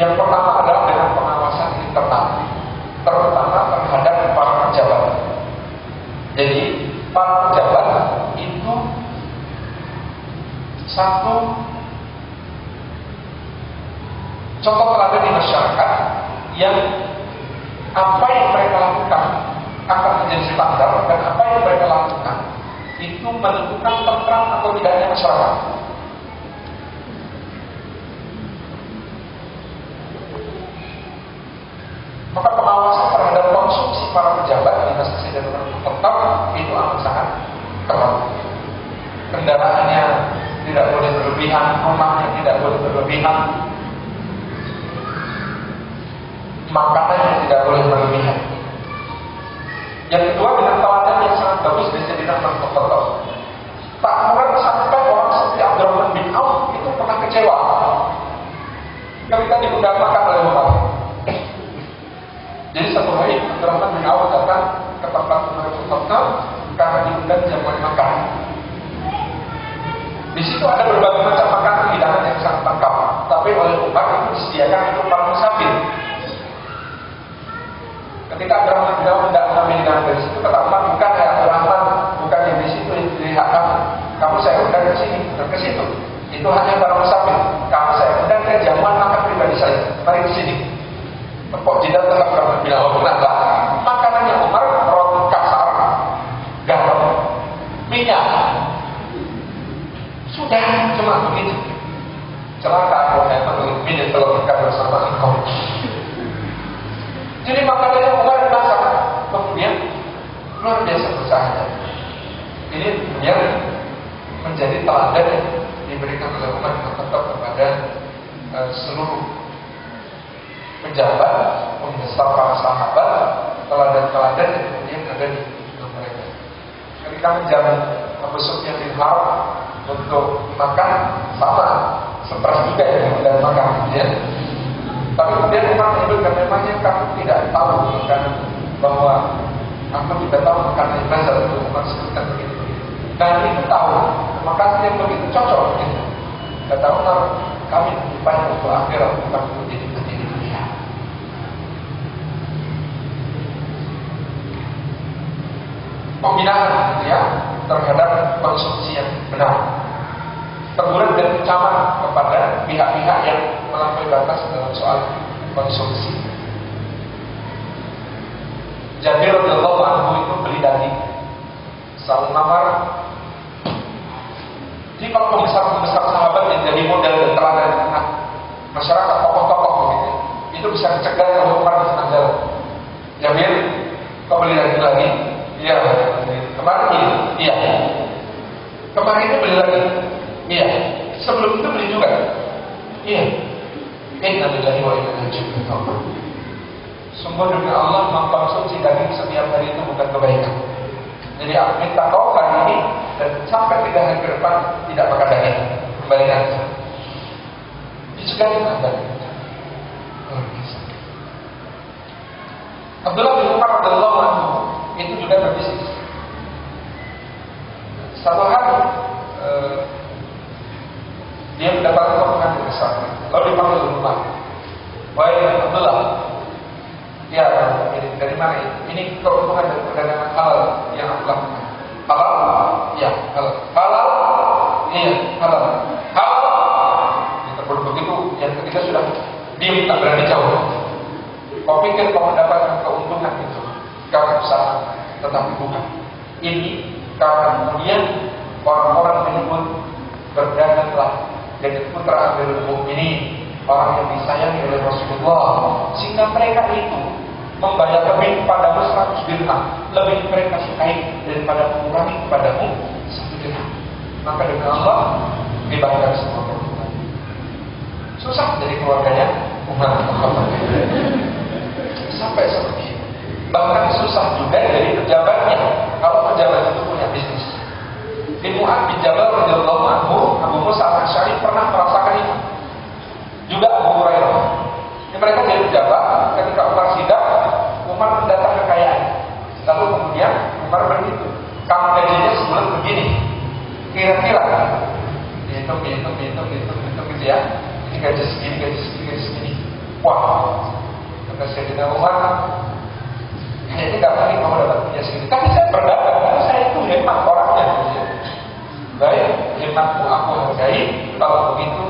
Yang pertama adalah dengan pengawasan internal, terutama terhadap para pejabat. Jadi para pejabat itu satu contoh teladan di masyarakat yang apa yang mereka lakukan akan menjadi standar dan apa yang mereka lakukan itu menentukan tentram atau tidaknya masyarakat. Maka pengawasan terhadap konsumsi para pejabat di masa Sayyidina tetap itu amat sangat ketat. Kendaraannya tidak boleh berlebihan, rumahnya tidak boleh berlebihan, makanannya tidak boleh berlebihan. Yang kedua dengan teladan yang sangat bagus di Sayyidina Tetap. Tak murah sampai orang seperti Abdurrahman bin Auf itu pernah kecewa ketika makan oleh Umar. Jadi satu hari Abdurrahman bin Auf datang ke tempat Umar bin Khattab karena diundang jamuan makan. Di situ ada berbagai macam makanan hidangan yang sangat lengkap, tapi oleh Umar itu disediakan untuk para musafir. Ketika Abdurrahman bin Auf tidak mengambil hidangan dari situ, kata Umar bukan ya Abdurrahman, bukan yang di situ di hak kamu. Kamu saya undang ke sini, dan ke situ. Itu hanya para musafir. Kamu saya undang cari jamuan makan pribadi saya. Mari ke sini. Kok tidak tetap oh kenapa? Makanannya Umar roti kasar, garam, minyak. Sudah cuma begitu. Celaka aku memang minyak kalau kita bersama engkau. Jadi makanannya Umar masak. Kemudian luar biasa bersahaja. Ini kemudian menjadi teladan yang diberikan oleh Umar tetap kepada uh, seluruh pejabat, pembesar para sahabat, teladan-teladan yang kemudian ada di mereka. Ketika menjamin Sufyan bin Harb untuk makan sama seperti juga ya dan makan ya. Tapi kemudian Umar menyebutkan memangnya kamu tidak tahu kan bahwa aku tidak tahu yang nazar itu Umar sebutkan begitu. Dan itu tahu maka yang begitu cocok. Gitu. Kata Umar, kami banyak untuk akhirat bukan untuk jadi pembinaan ya terhadap konsumsi yang benar. Teguran dan ancaman kepada pihak-pihak yang melampaui batas dalam soal konsumsi. Jabir radhiyallahu anhu itu beli daging satu namar. Kalau pembesar-pembesar sahabat yang jadi model dan teladan nah, masyarakat tokoh-tokoh begitu, itu bisa dicegah Umar di jalan. Jabir, kau beli daging lagi, Iya. Kemarin iya. Kemarin itu beli lagi. Iya. Sebelum itu beli juga. Iya. Inna lillahi wa inna ilaihi raji'un. Sungguh demi Allah mengkonsumsi daging setiap hari itu bukan kebaikan. Jadi aku minta kau hari ini dan sampai tiga hari ke depan tidak makan daging. Kembalikan. Dicegah dengan daging. Abdullah bin Umar anhu itu juga berbisnis. Satu hari eh, dia mendapatkan potongan yang besar, lalu dipanggil ke rumah. Wahai Abdullah, ya ini dari mana ini? Ini keuntungan dari perdagangan halal yang aku lakukan. Halal? Ya, halal. Halal? Iya, halal. Halal? Kita perlu begitu, yang ketiga sudah diam tak berani jauh. Kau pikir kau mendapatkan keuntungan itu karena usaha, tetapi bukan. Ini karena kemudian orang-orang menyebut berdaganglah dengan putra Amirul ini orang yang disayangi oleh Rasulullah sehingga mereka itu membayar lebih kepadamu 100 dirham. Lebih mereka sukai daripada mengurangi kepadamu satu dirham. Maka dengan Allah dibayar semua perbuatan susah dari keluarganya sampai seperti itu. Bahkan susah juga dari pejabatnya. Kalau pejabat itu di Mu'ad bin Jabal radhiyallahu anhu Abu Musa al-Asy'ari pernah merasakan itu. Juga Abu Hurairah. Ini mereka jadi pejabat ketika Umar sidang Umar mendatang kekayaan. Lalu kemudian Umar berhitung kamu gajinya sebulan begini. Kira-kira dihitung dihitung dihitung dihitung dihitung gitu ya. Ini gaji segini gaji segini gaji segini. Wah. Kata Sayyidina Umar ini nggak mungkin kamu dapat punya segini. Tapi saya berdagang, saya itu hemat orangnya. Baik, hematku aku hargai. Kalau begitu,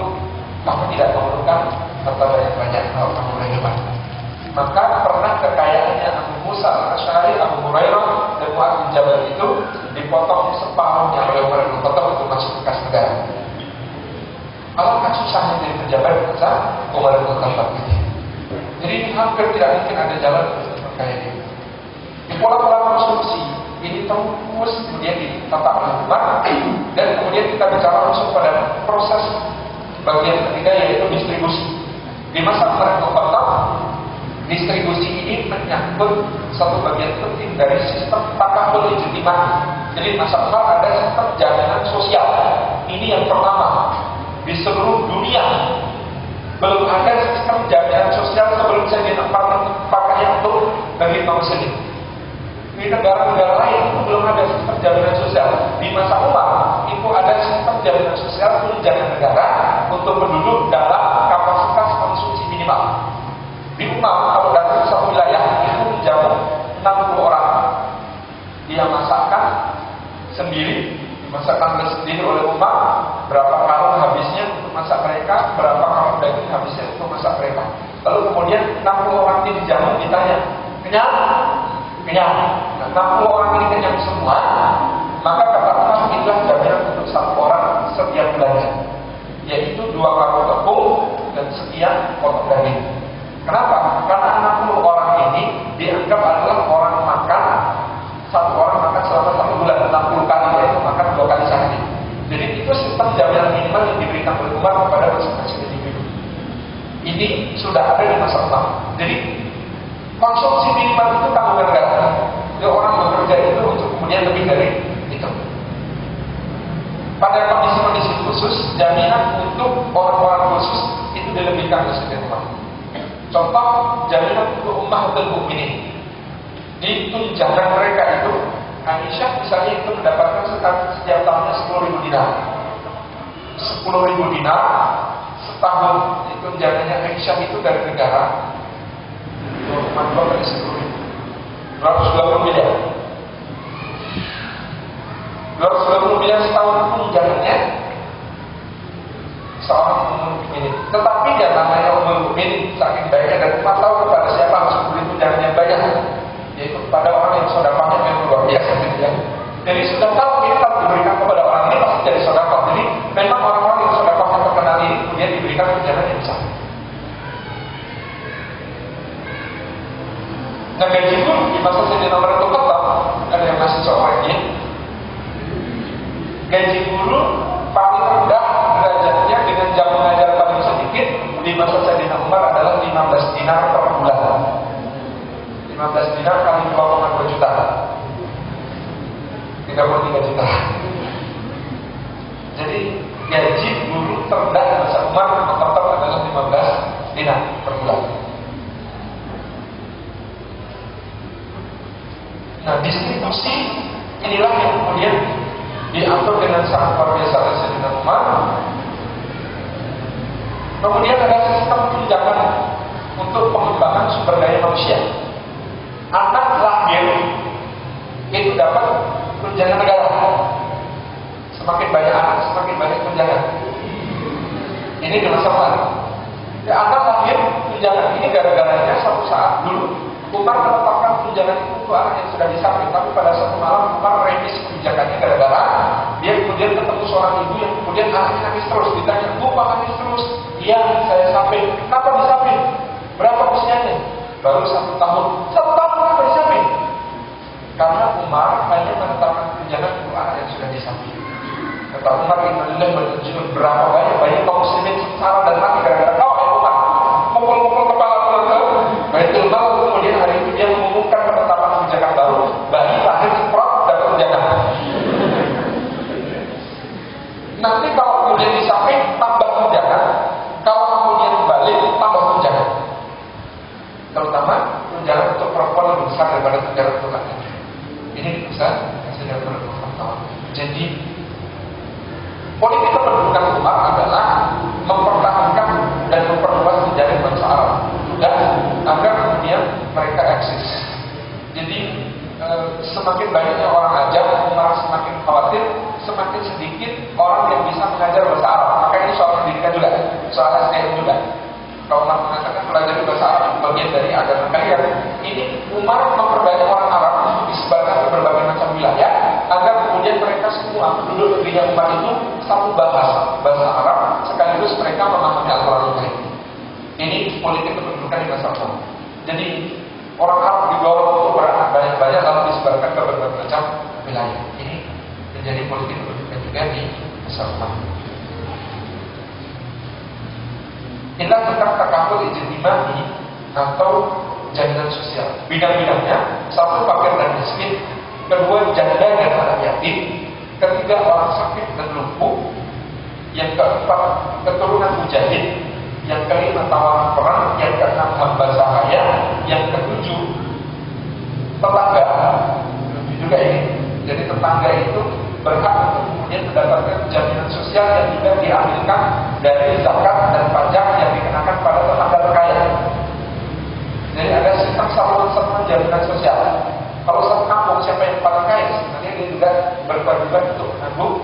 kamu tidak memerlukan kepada yang banyak. Kalau kamu hemat. Maka pernah kekayaannya Abu Musa al-Ashari, Abu Hurairah, dan Jabal itu dipotong separuhnya oleh Umar bin Khattab untuk masuk ke negara. Kalau kan susahnya jadi pejabat besar, Umar bin Khattab ini. Jadi hampir tidak mungkin ada jalan untuk berkaya ini. Di pola-pola konsumsi ini terus kemudian ditata Umar dan kemudian kita bicara langsung pada proses bagian ketiga yaitu distribusi. Di masa Umar Khattab, distribusi ini menyangkut satu bagian penting dari sistem takaful ijtimai. Jadi masa Umar ada sistem jaminan sosial. Ini yang pertama di seluruh dunia belum ada sistem jaminan sosial sebelum saya pakai untuk bagi kaum muslimin. Di negara-negara lain belum ada sistem jaminan sosial. Di masa Umar itu ada sistem jaminan sosial tunjangan negara untuk penduduk dalam kapasitas konsumsi minimal. Di Umar kalau datang satu wilayah itu menjamu 60 orang. Dia masakkan sendiri, dimasakkan sendiri oleh Umar. Berapa karung habisnya untuk masak mereka, berapa karung daging habisnya untuk masak mereka. Lalu kemudian 60 orang ini dijamu ditanya, kenyang? Kenyang. Nah, 60 orang ini kenyang semua, maka kata Allah inilah jaminan untuk satu orang setiap bulannya, yaitu dua karung tepung dan sekian potong daging. Kenapa? Karena 60 orang ini dianggap adalah orang makan satu orang makan selama satu bulan 60 kali yaitu makan dua kali sehari. Jadi itu sistem jaminan minimal yang diberikan oleh Umar kepada masing-masing individu. Ini sudah ada di masa Umar. Jadi konsumsi minimal itu tanggungan negara. Jadi orang bekerja itu untuk kemudian lebih dari itu. Pada kondisi-kondisi khusus, jaminan untuk orang-orang khusus itu dilebihkan oleh Umar. Contoh jaminan untuk ummah ini di tunjangan mereka itu Aisyah misalnya itu mendapatkan setiap tahunnya 10 ribu dinar 10 ribu dinar setahun itu tunjangannya Aisyah itu dari negara 22 kali 10 ribu 220 miliar 220 miliar setahun tunjangannya seorang umum ini tetapi dia namanya umum ini saking baiknya dan cuma tahu kepada siapa harus beri tunjangannya banyak yaitu kepada orang yang sodapahnya yang luar biasa gitu ya. Jadi sudah tahu kalau diberikan kepada orang ini pasti jadi sodapah. Jadi memang orang-orang yang sodapahnya terkenal ini kemudian diberikan tunjangan yang besar. Nah gaji pun di masa saya nomor itu tetap ada yang masih cowoknya. Gaji guru paling rendah derajatnya dengan jam mengajar paling sedikit di masa saya Umar adalah 15 dinar per bulan. 15 dinar kali 2,2 juta 33 juta jadi gaji guru terendah di masa Umar tetap adalah 15 dinar per bulan nah distribusi inilah yang kemudian diatur dengan sangat luar biasa oleh Sayyidina Umar kemudian ada sistem tunjangan untuk pengembangan sumber daya manusia anak lahir itu dapat tunjangan negara. Semakin banyak anak, semakin banyak tunjangan. Ini masa lalu. Ya, anak lahir tunjangan ini gara-garanya satu saat dulu Umar menetapkan tunjangan itu untuk anak yang sudah di samping, tapi pada satu malam Umar revisi kebijakannya gara-gara dia kemudian ketemu seorang ibu yang kemudian anaknya nangis terus, ditanya, Bu, nangis terus? Iya, saya samping. Kenapa di samping? Berapa usianya? Baru satu tahun. Satu tahun karena Umar hanya menetapkan tunjangan untuk anak yang sudah di samping. Kata Umar Innalillah berapa banyak banyak kaum muslimin sengsara dan mati gara-gara Umar memperbanyak orang Arab disebarkan ke berbagai macam wilayah agar kemudian mereka semua penduduk negerinya umat itu satu bahasa bahasa Arab sekaligus mereka memahami Al-Quran Karim. Ini politik kependudukan di masa lalu. Jadi orang Arab didorong untuk beranak banyak-banyak lalu disebarkan ke berbagai macam wilayah. Ini menjadi politik kependudukan juga di masa lalu. Inilah tentang takaful ijtimai atau jaminan sosial. Bidang-bidangnya, satu fakir dan miskin, kedua janda dan anak yatim, ketiga orang sakit dan lumpuh, yang keempat keturunan mujahid, yang kelima tawanan perang, yang keenam hamba sahaya, yang ketujuh tetangga. Juga ini, jadi tetangga itu berhak untuk kemudian mendapatkan jaminan sosial yang juga diambilkan dari zakat dan pajak yang dikenakan pada tetangga terkaya. Jadi ada sistem saluran-saluran jaminan sosial. Kalau satu kampung siapa yang paling kaya, sebenarnya dia juga berkewajiban untuk menanggung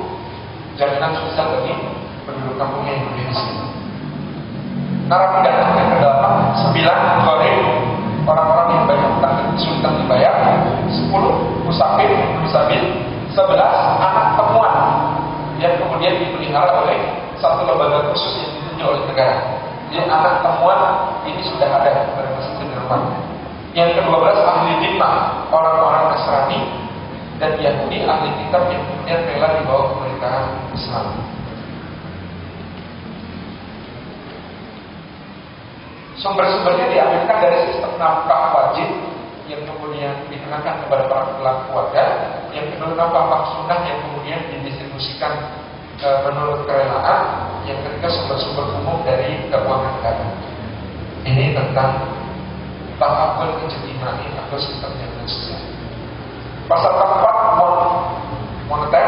jaminan sosial bagi penduduk kampungnya yang lebih miskin. narapidana yang kedelapan sembilan goreng orang-orang yang banyak utang dan dibayar sepuluh musafir musafir sebelas anak temuan yang kemudian dipelihara oleh satu lembaga khusus yang ditunjuk oleh negara jadi anak temuan ini sudah ada pada masa Sudirman yang kedua belas ahli dimah orang-orang Nasrani dan Yahudi ahli kitab yang kemudian rela di bawah pemerintahan Islam. Sumber-sumbernya diambilkan dari sistem nafkah wajib yang kemudian dikenakan kepada para kepala keluarga, yang kedua nafkah sunnah yang kemudian didistribusikan e, menurut kerelaan, yang ketiga sumber-sumber umum dari keuangan negara. Ini tentang tahap kejadian atau sistem jaminan sosial. Pasal keempat uang moneter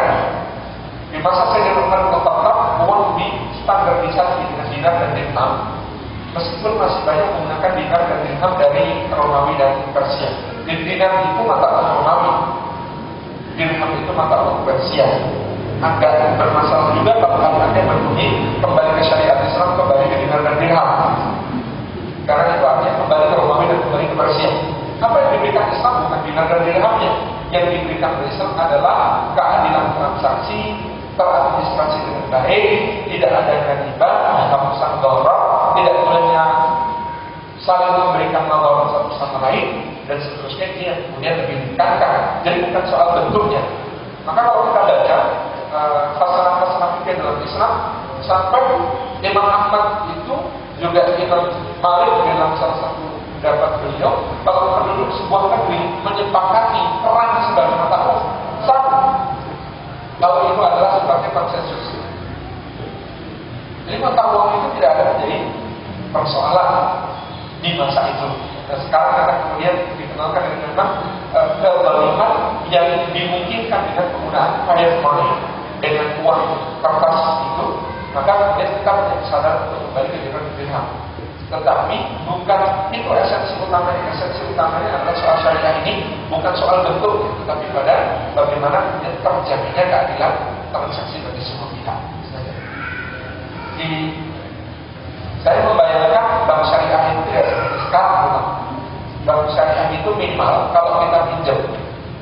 di masa saya Umar tetap uang di standarisasi dengan dinar dan dirham Meskipun masih banyak menggunakan dinar dan dirham dari Romawi dan Persia. Di dinar itu mata uang Romawi, dirham itu mata uang Persia. Agak bermasalah juga kalau anda berbunyi kembali ke syariat Islam, kembali ke dinar dan dirham. Karena itu kembali ke Romawi dan kembali ke Persia. Apa yang diberikan Islam bukan dinar dan dirhamnya. Yang diberikan Islam adalah keadilan transaksi, teradministrasi dengan baik, tidak ada riba, hapuskan dorong, tidak bolehnya saling memberikan lawan satu sama lain dan seterusnya ini yang kemudian lebih ditekankan. Jadi bukan soal bentuknya. Maka kalau kita baca pasal-pasal uh, fikih dalam Islam sampai Imam Ahmad itu juga Imam Malik dalam salah satu pendapat beliau kalau penduduk sebuah negeri menyepakati perang sebagai mata uang satu kalau itu adalah sebagai konsensus. Jadi mata uang itu tidak ada menjadi persoalan di masa itu. Dan sekarang akan kemudian dikenalkan dengan nama e, kezaliman yang dimungkinkan dengan penggunaan fiat money dengan uang kertas itu, maka kemudian kita menjadi sadar untuk kembali ke dirham. Tetapi bukan itu esensi utamanya. Esensi utamanya adalah soal syariah ini bukan soal bentuk, tetapi pada bagaimana terjadinya keadilan transaksi bagi semua pihak. Di saya membayangkan bank syariah itu tidak seperti sekarang. Bank syariah itu minimal kalau kita pinjam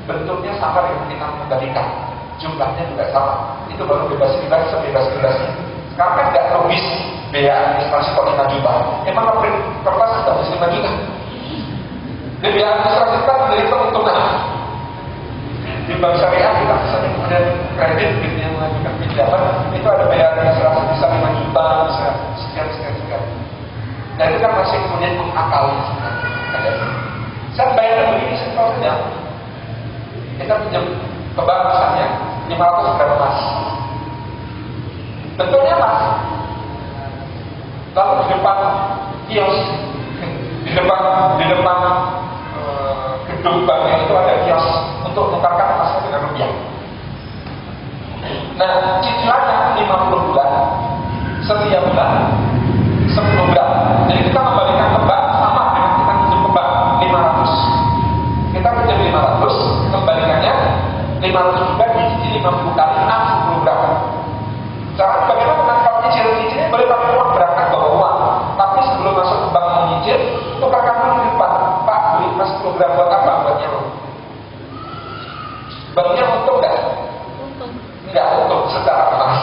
bentuknya sama dengan kita mengembalikan. Jumlahnya juga sama. Itu baru bebas-bebas sebebas-bebasnya. Sekarang kan tidak logis biaya administrasi 5 juta. Emang print kertas sudah habis 5 juta. Di biaya administrasi kita menjadi keuntungan. Di bank syariah kita misalnya kemudian kredit gitu yang mengajukan pinjaman itu ada biaya administrasi bisa 5 juta, bisa sekian sekian sekian. Dan itu kan masih kemudian mengakali. Saya bayangkan begini simpelnya. Kita pinjam ke bank misalnya 500 gram emas. Bentuknya emas. Lalu di depan kios, di depan di depan uh, gedung banknya itu ada kios untuk tukarkan emasnya dengan rupiah. Nah, cicilannya 50 bulan, setiap bulan 10 gram. Jadi kita kembalikan ke bank sama dengan kita pinjam ke bank 500. Kita pinjam 500, kembalikannya 500 juga dicicil 50 kali beli emas 10 gram buat apa? Buat nyewa. Banknya untung nggak? Untung. Nggak untung secara emas.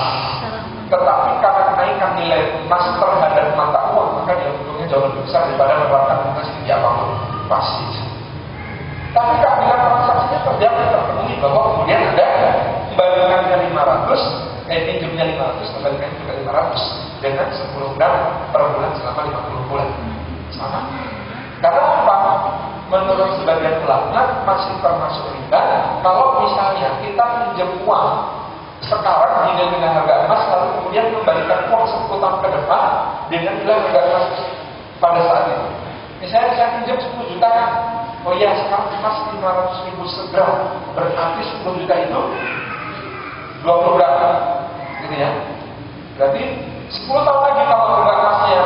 Tetapi karena kenaikan nilai emas terhadap mata uang, maka dia untungnya jauh lebih besar daripada menerapkan emas tinggi apa pun. Pasti. Tapi keadilan transaksinya terjadi terpenuhi bahwa kemudian ada kembalikannya 500, eh pinjamnya 500, kembalikannya juga 500 dengan 10 gram per bulan selama 50 bulan. Sama. Karena apa? Sebagian ulama masih termasuk riba. Kalau misalnya kita pinjam uang sekarang dengan dengan harga emas lalu kemudian kembalikan uang 10 tahun ke depan dengan nilai harga emas pada saat itu. Misalnya saya pinjam 10 juta kan, oh iya sekarang emas 500 ribu segram, berarti 10 juta itu 20 gram, gitu ya. Berarti 10 tahun lagi kalau harga emasnya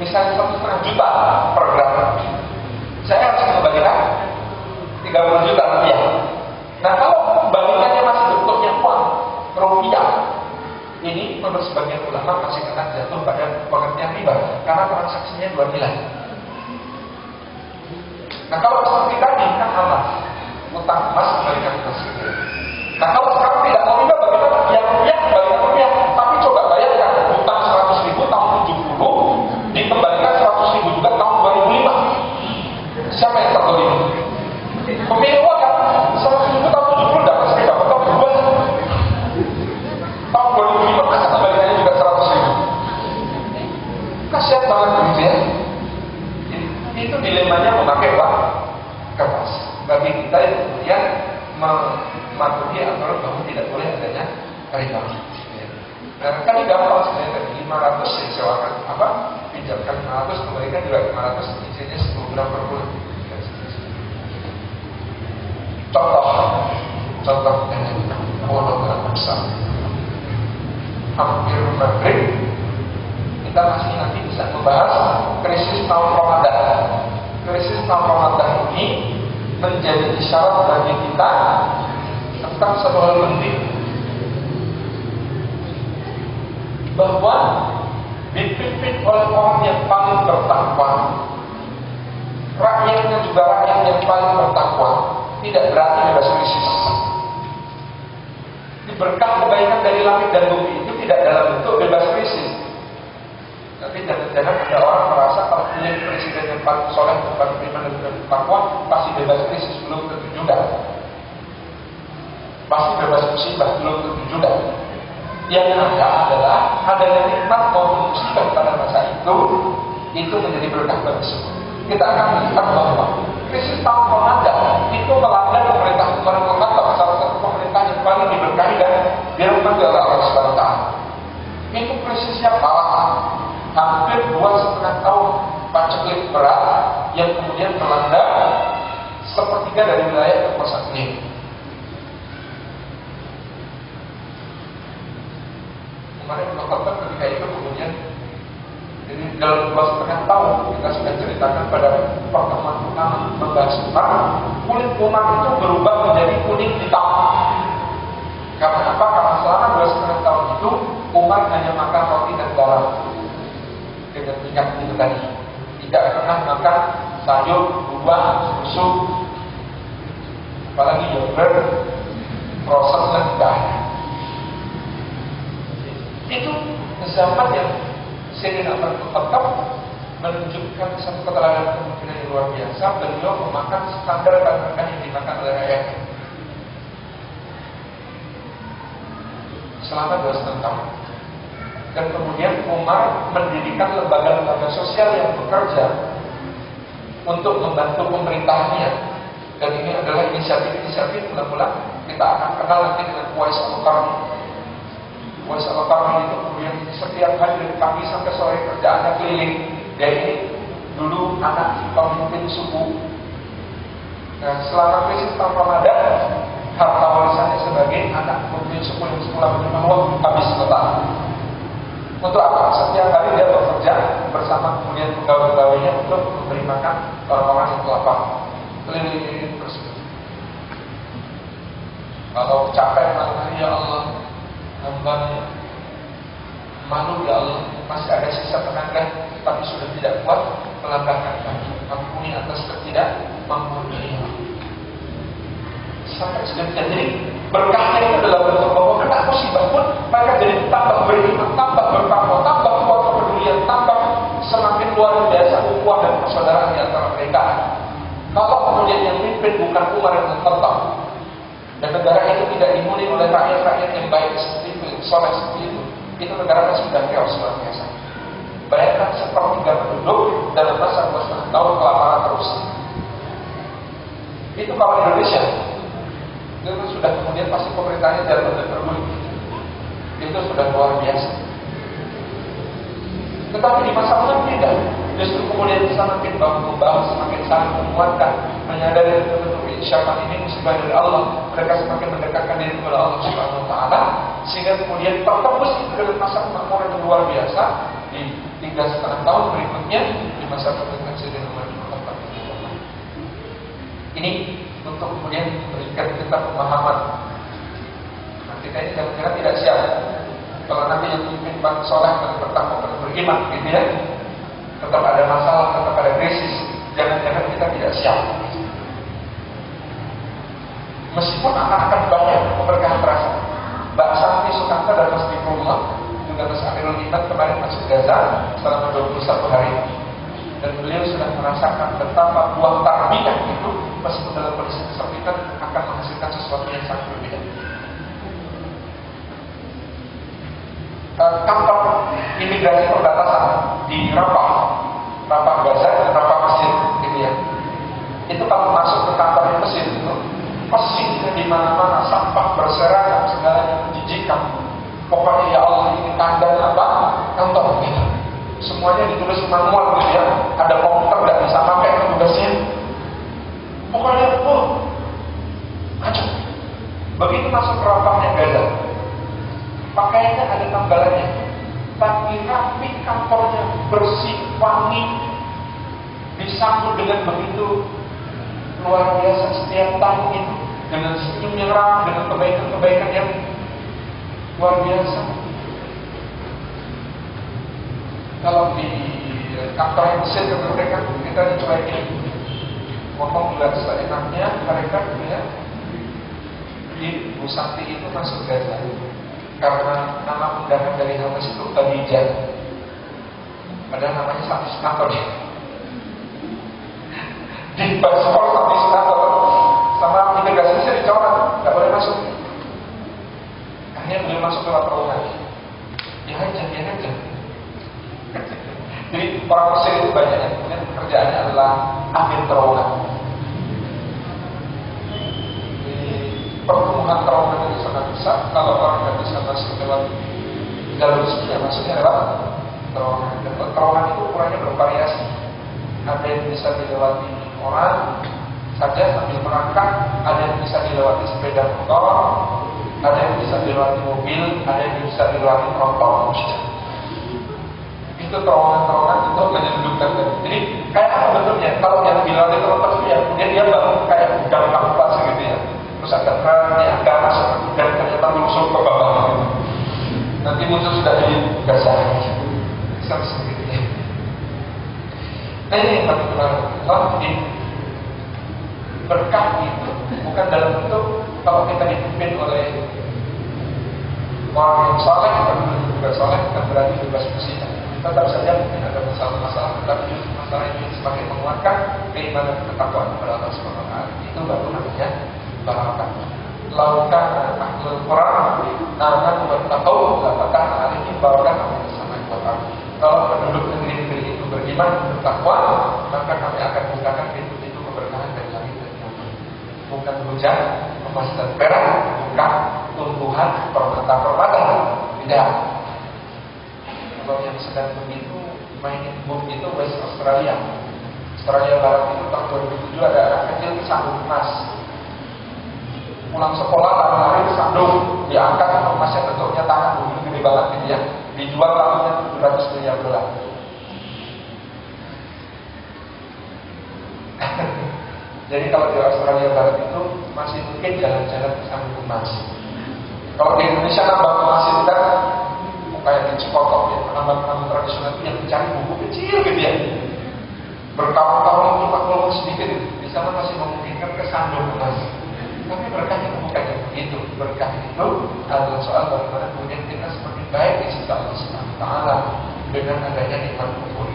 misalnya satu setengah juta per gram, saya harus mengembalikan 30 juta rupiah. Nah kalau kembalikannya masih bentuknya uang rupiah, ini menurut sebagian ulama masih akan jatuh pada pengertian riba karena transaksinya dua nilai. Nah kalau seperti tadi kan aman, utang emas kembalikan ke Nah kalau sekarang tidak mau riba 500 kembalikan juga 500 isinya 10 gram per bulan. Contoh, contoh dengan monogram besar. Hampir maghrib kita masih nanti bisa membahas krisis tahun Ramadan. Krisis tahun Ramadan ini menjadi isyarat bagi kita tentang hal penting bahwa dipimpin oleh orang yang paling bertakwa rakyatnya juga rakyat yang paling bertakwa tidak berarti bebas krisis diberkah kebaikan dari langit dan bumi itu tidak dalam bentuk bebas krisis tapi jangan-jangan ada orang merasa kalau pilih presiden yang paling soleh, paling beriman dan bertakwa, pasti bebas krisis belum tentu juga. Pasti bebas musibah belum tentu juga. Yang ada adalah adanya nikmat maupun musibah pada masa itu itu menjadi berkah bagi semua. Kita akan melihat bahwa krisis tahun Ramadan itu melanda pemerintah pemerintah salah satu pemerintah yang paling diberkahi dan dirahmati oleh Allah Subhanahu Itu krisisnya parah hampir dua setengah tahun paceklik berat yang kemudian melanda sepertiga dari wilayah kekuasaan ini. Kemarin melakukan ketika itu kemudian jadi dalam dua setengah tahun kita sudah ceritakan pada pertemuan pertama membahas umar kulit umar itu berubah menjadi kuning hitam. Karena apa? Karena selama dua setengah tahun itu Umar hanya makan roti dan garam dengan minyak itu tadi. Tidak pernah makan sayur, buah, susu, apalagi yogurt, proses dan Itu zaman yang Sayyidina Umar tetap menunjukkan satu keterangan kemungkinan yang luar biasa beliau memakan standar makan yang dimakan oleh rakyat. Selama dua setengah tahun. Dan kemudian Umar mendirikan lembaga-lembaga sosial yang bekerja untuk membantu pemerintahnya. Dan ini adalah inisiatif-inisiatif mula-mula kita akan kenal nanti dengan Wais Al-Qarni Wais Al-Qarni itu kemudian setiap hari dari pagi sampai sore kerjaannya keliling dia ini dulu anak pemimpin suku nah selama krisis tahun Ramadan harta warisannya sebagai anak pemimpin suku yang semula menerima uang habis total untuk apa? Setiap hari dia bekerja bersama kemudian pegawai-pegawainya untuk memberi makan orang-orang yang kelapar. Keliling terus. Kalau capek malam ya Allah, hamba malu ya Allah, masih ada sisa tenaga, tapi sudah tidak kuat melangkahkan kaki. Ampuni atas ketidak mampu ini. Sampai sudah tidak jadi berkahnya itu adalah bentuk bahwa kena musibah pun mereka jadi tambah beriman, tambah bertakwa, tambah kuat kepedulian, tambah semakin luar biasa ukhuwah dan persaudaraan di antara mereka. Kalau kemudian yang mimpin bukan Umar yang tetap dan negara itu tidak dimulai oleh rakyat-rakyat yang baik soleh seperti itu, itu negara kan sudah chaos luar biasa. Bayangkan sepertiga penduduk dalam masa dua setengah tahun kelaparan terus. Itu kalau Indonesia, itu sudah kemudian pasti pemerintahnya jalan terbunuh. Itu sudah luar biasa. Tetapi di masa Umar tidak. Justru kemudian semakin bahu membahu, semakin saling menguatkan, menyadari siapa ini musibah dari Allah. Mereka semakin mendekatkan diri kepada Allah Subhanahu Wa Taala, sehingga kemudian tertembus dalam masa kemakmuran yang luar biasa di tiga setengah tahun berikutnya di masa pemerintahan Sayyidina Umar bin. Ini untuk kemudian memberikan kita pemahaman. Nah, kita ini jangan-jangan tidak siap. Kalau nanti yang pimpin bang soleh dan bertakwa dan beriman, gitu ya, tetap ada masalah, tetap ada krisis. Jangan-jangan kita tidak siap. Meskipun akan-akan banyak keberkahan terasa. Mbak Santi Sukamta dan Mas Bimullah juga Mas Amirul Iman kemarin masuk Gaza selama 21 hari dan beliau sudah merasakan betapa buah tarbiyah itu meskipun dalam kondisi kesempitan akan menghasilkan sesuatu yang sangat berbeda. Uh, kantor imigrasi perbatasan di Rafah, Rafah Gaza dan Rafah Mesir, gitu ya. Itu kalau masuk ke kantor Mesir itu, mesinnya di mana-mana, sampah berserakan, segala jijikan. Pokoknya ya Allah ini tanda apa? Kantor gitu semuanya ditulis manual gitu ya. Ada komputer nggak bisa pakai tugasnya pokoknya oh kacau begitu masuk ke rapahnya Gaza pakaiannya ada tanggalannya tapi rapi kantornya bersih wangi. Disambut dengan begitu luar biasa. Setiap tahun itu dengan senyum yang ramah dengan kebaikan-kebaikan yang luar biasa. Kalau di kantor Mesir ke mereka kita dicuekin ngomong juga seenaknya mereka punya di Busanti itu masuk Gaza karena nama undangan dari Hamas itu Khadijah padahal namanya Sati Senator di paspor Sati Senator sama imigrasi saya dicoret boleh masuk akhirnya beliau masuk ke terowongan ya aja ya aja jadi orang Mesir itu banyak yang kemudian pekerjaannya adalah akhir terowongan. Pertumbuhan terowongan itu sangat besar. Kalau orang nggak bisa masuk lewat jalur ya masuknya lewat terowongan. Dan terowongan itu ukurannya bervariasi. Ada yang bisa dilewati orang saja sambil merangkak, ada yang bisa dilewati sepeda motor, ada yang bisa dilewati mobil, ada yang bisa dilewati tronton. Itu terowongan-terowongan itu menyebutkan jadi kayak apa bentuknya? Kalau yang bilang itu apa itu ya dia dia bangun kayak gudang kampas gitu ya. Terus ada kerannya agak masuk dan ternyata muncul ke bawah nanti muncul sudah di bisa seperti ya nah ini yang di berkah itu bukan dalam bentuk kalau kita dipimpin oleh orang yang saleh bukan juga saleh bukan berarti bebas musibah tetap saja mungkin ada masalah-masalah tetapi masalah ini semakin menguatkan keimanan ketakwaan kepada Allah Subhanahu wa. Itu baru namanya barakah. Laukan ahlul Quran aman wa taqaw lapatah alaihi barakah kami sama Quran. Kalau penduduk negeri-negeri itu beriman bertakwa, maka kami akan bukakan pintu-pintu keberkahan dari langit dan bumi. Bukan hujan, emas dan perak, bukan tumbuhan permata-permata. Tidak, kalau yang sedang begitu mainin boom itu West Australia. Australia Barat itu tahun 2007 ada anak kecil sandung emas. Pulang sekolah lari-lari sandung. Diangkat emasnya bentuknya tangan begitu gede banget gitu ya. Dijual tahunnya 700 miliar dolar Jadi kalau di Australia Barat itu masih mungkin jalan-jalan sandung emas. Kalau di Indonesia nambah emas itu kan kayak di Cikotok ya, penambang-penambang tradisional itu yang mencari buku kecil gitu ya. Bertahun-tahun pak keluar sedikit di sana masih memungkinkan kesandung emas. Tapi berkah itu bukan begitu. Berkah itu adalah soal bagaimana kemudian kita semakin baik di sisi Allah Subhanahu Taala dengan adanya nikmat kubur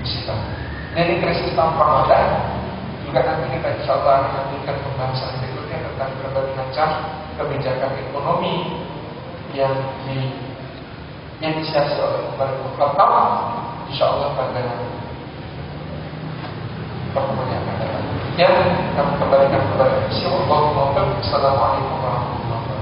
musibah. Dan ini krisis tahun Ramadan juga nanti kita insya Allah akan lanjutkan pembahasan berikutnya tentang berbagai macam kebijakan ekonomi yang di inisiasi oleh bin Khattab insya Allah pada pertemuan yang akan datang. Yang kami kembalikan kepada Allah Assalamualaikum warahmatullahi wabarakatuh.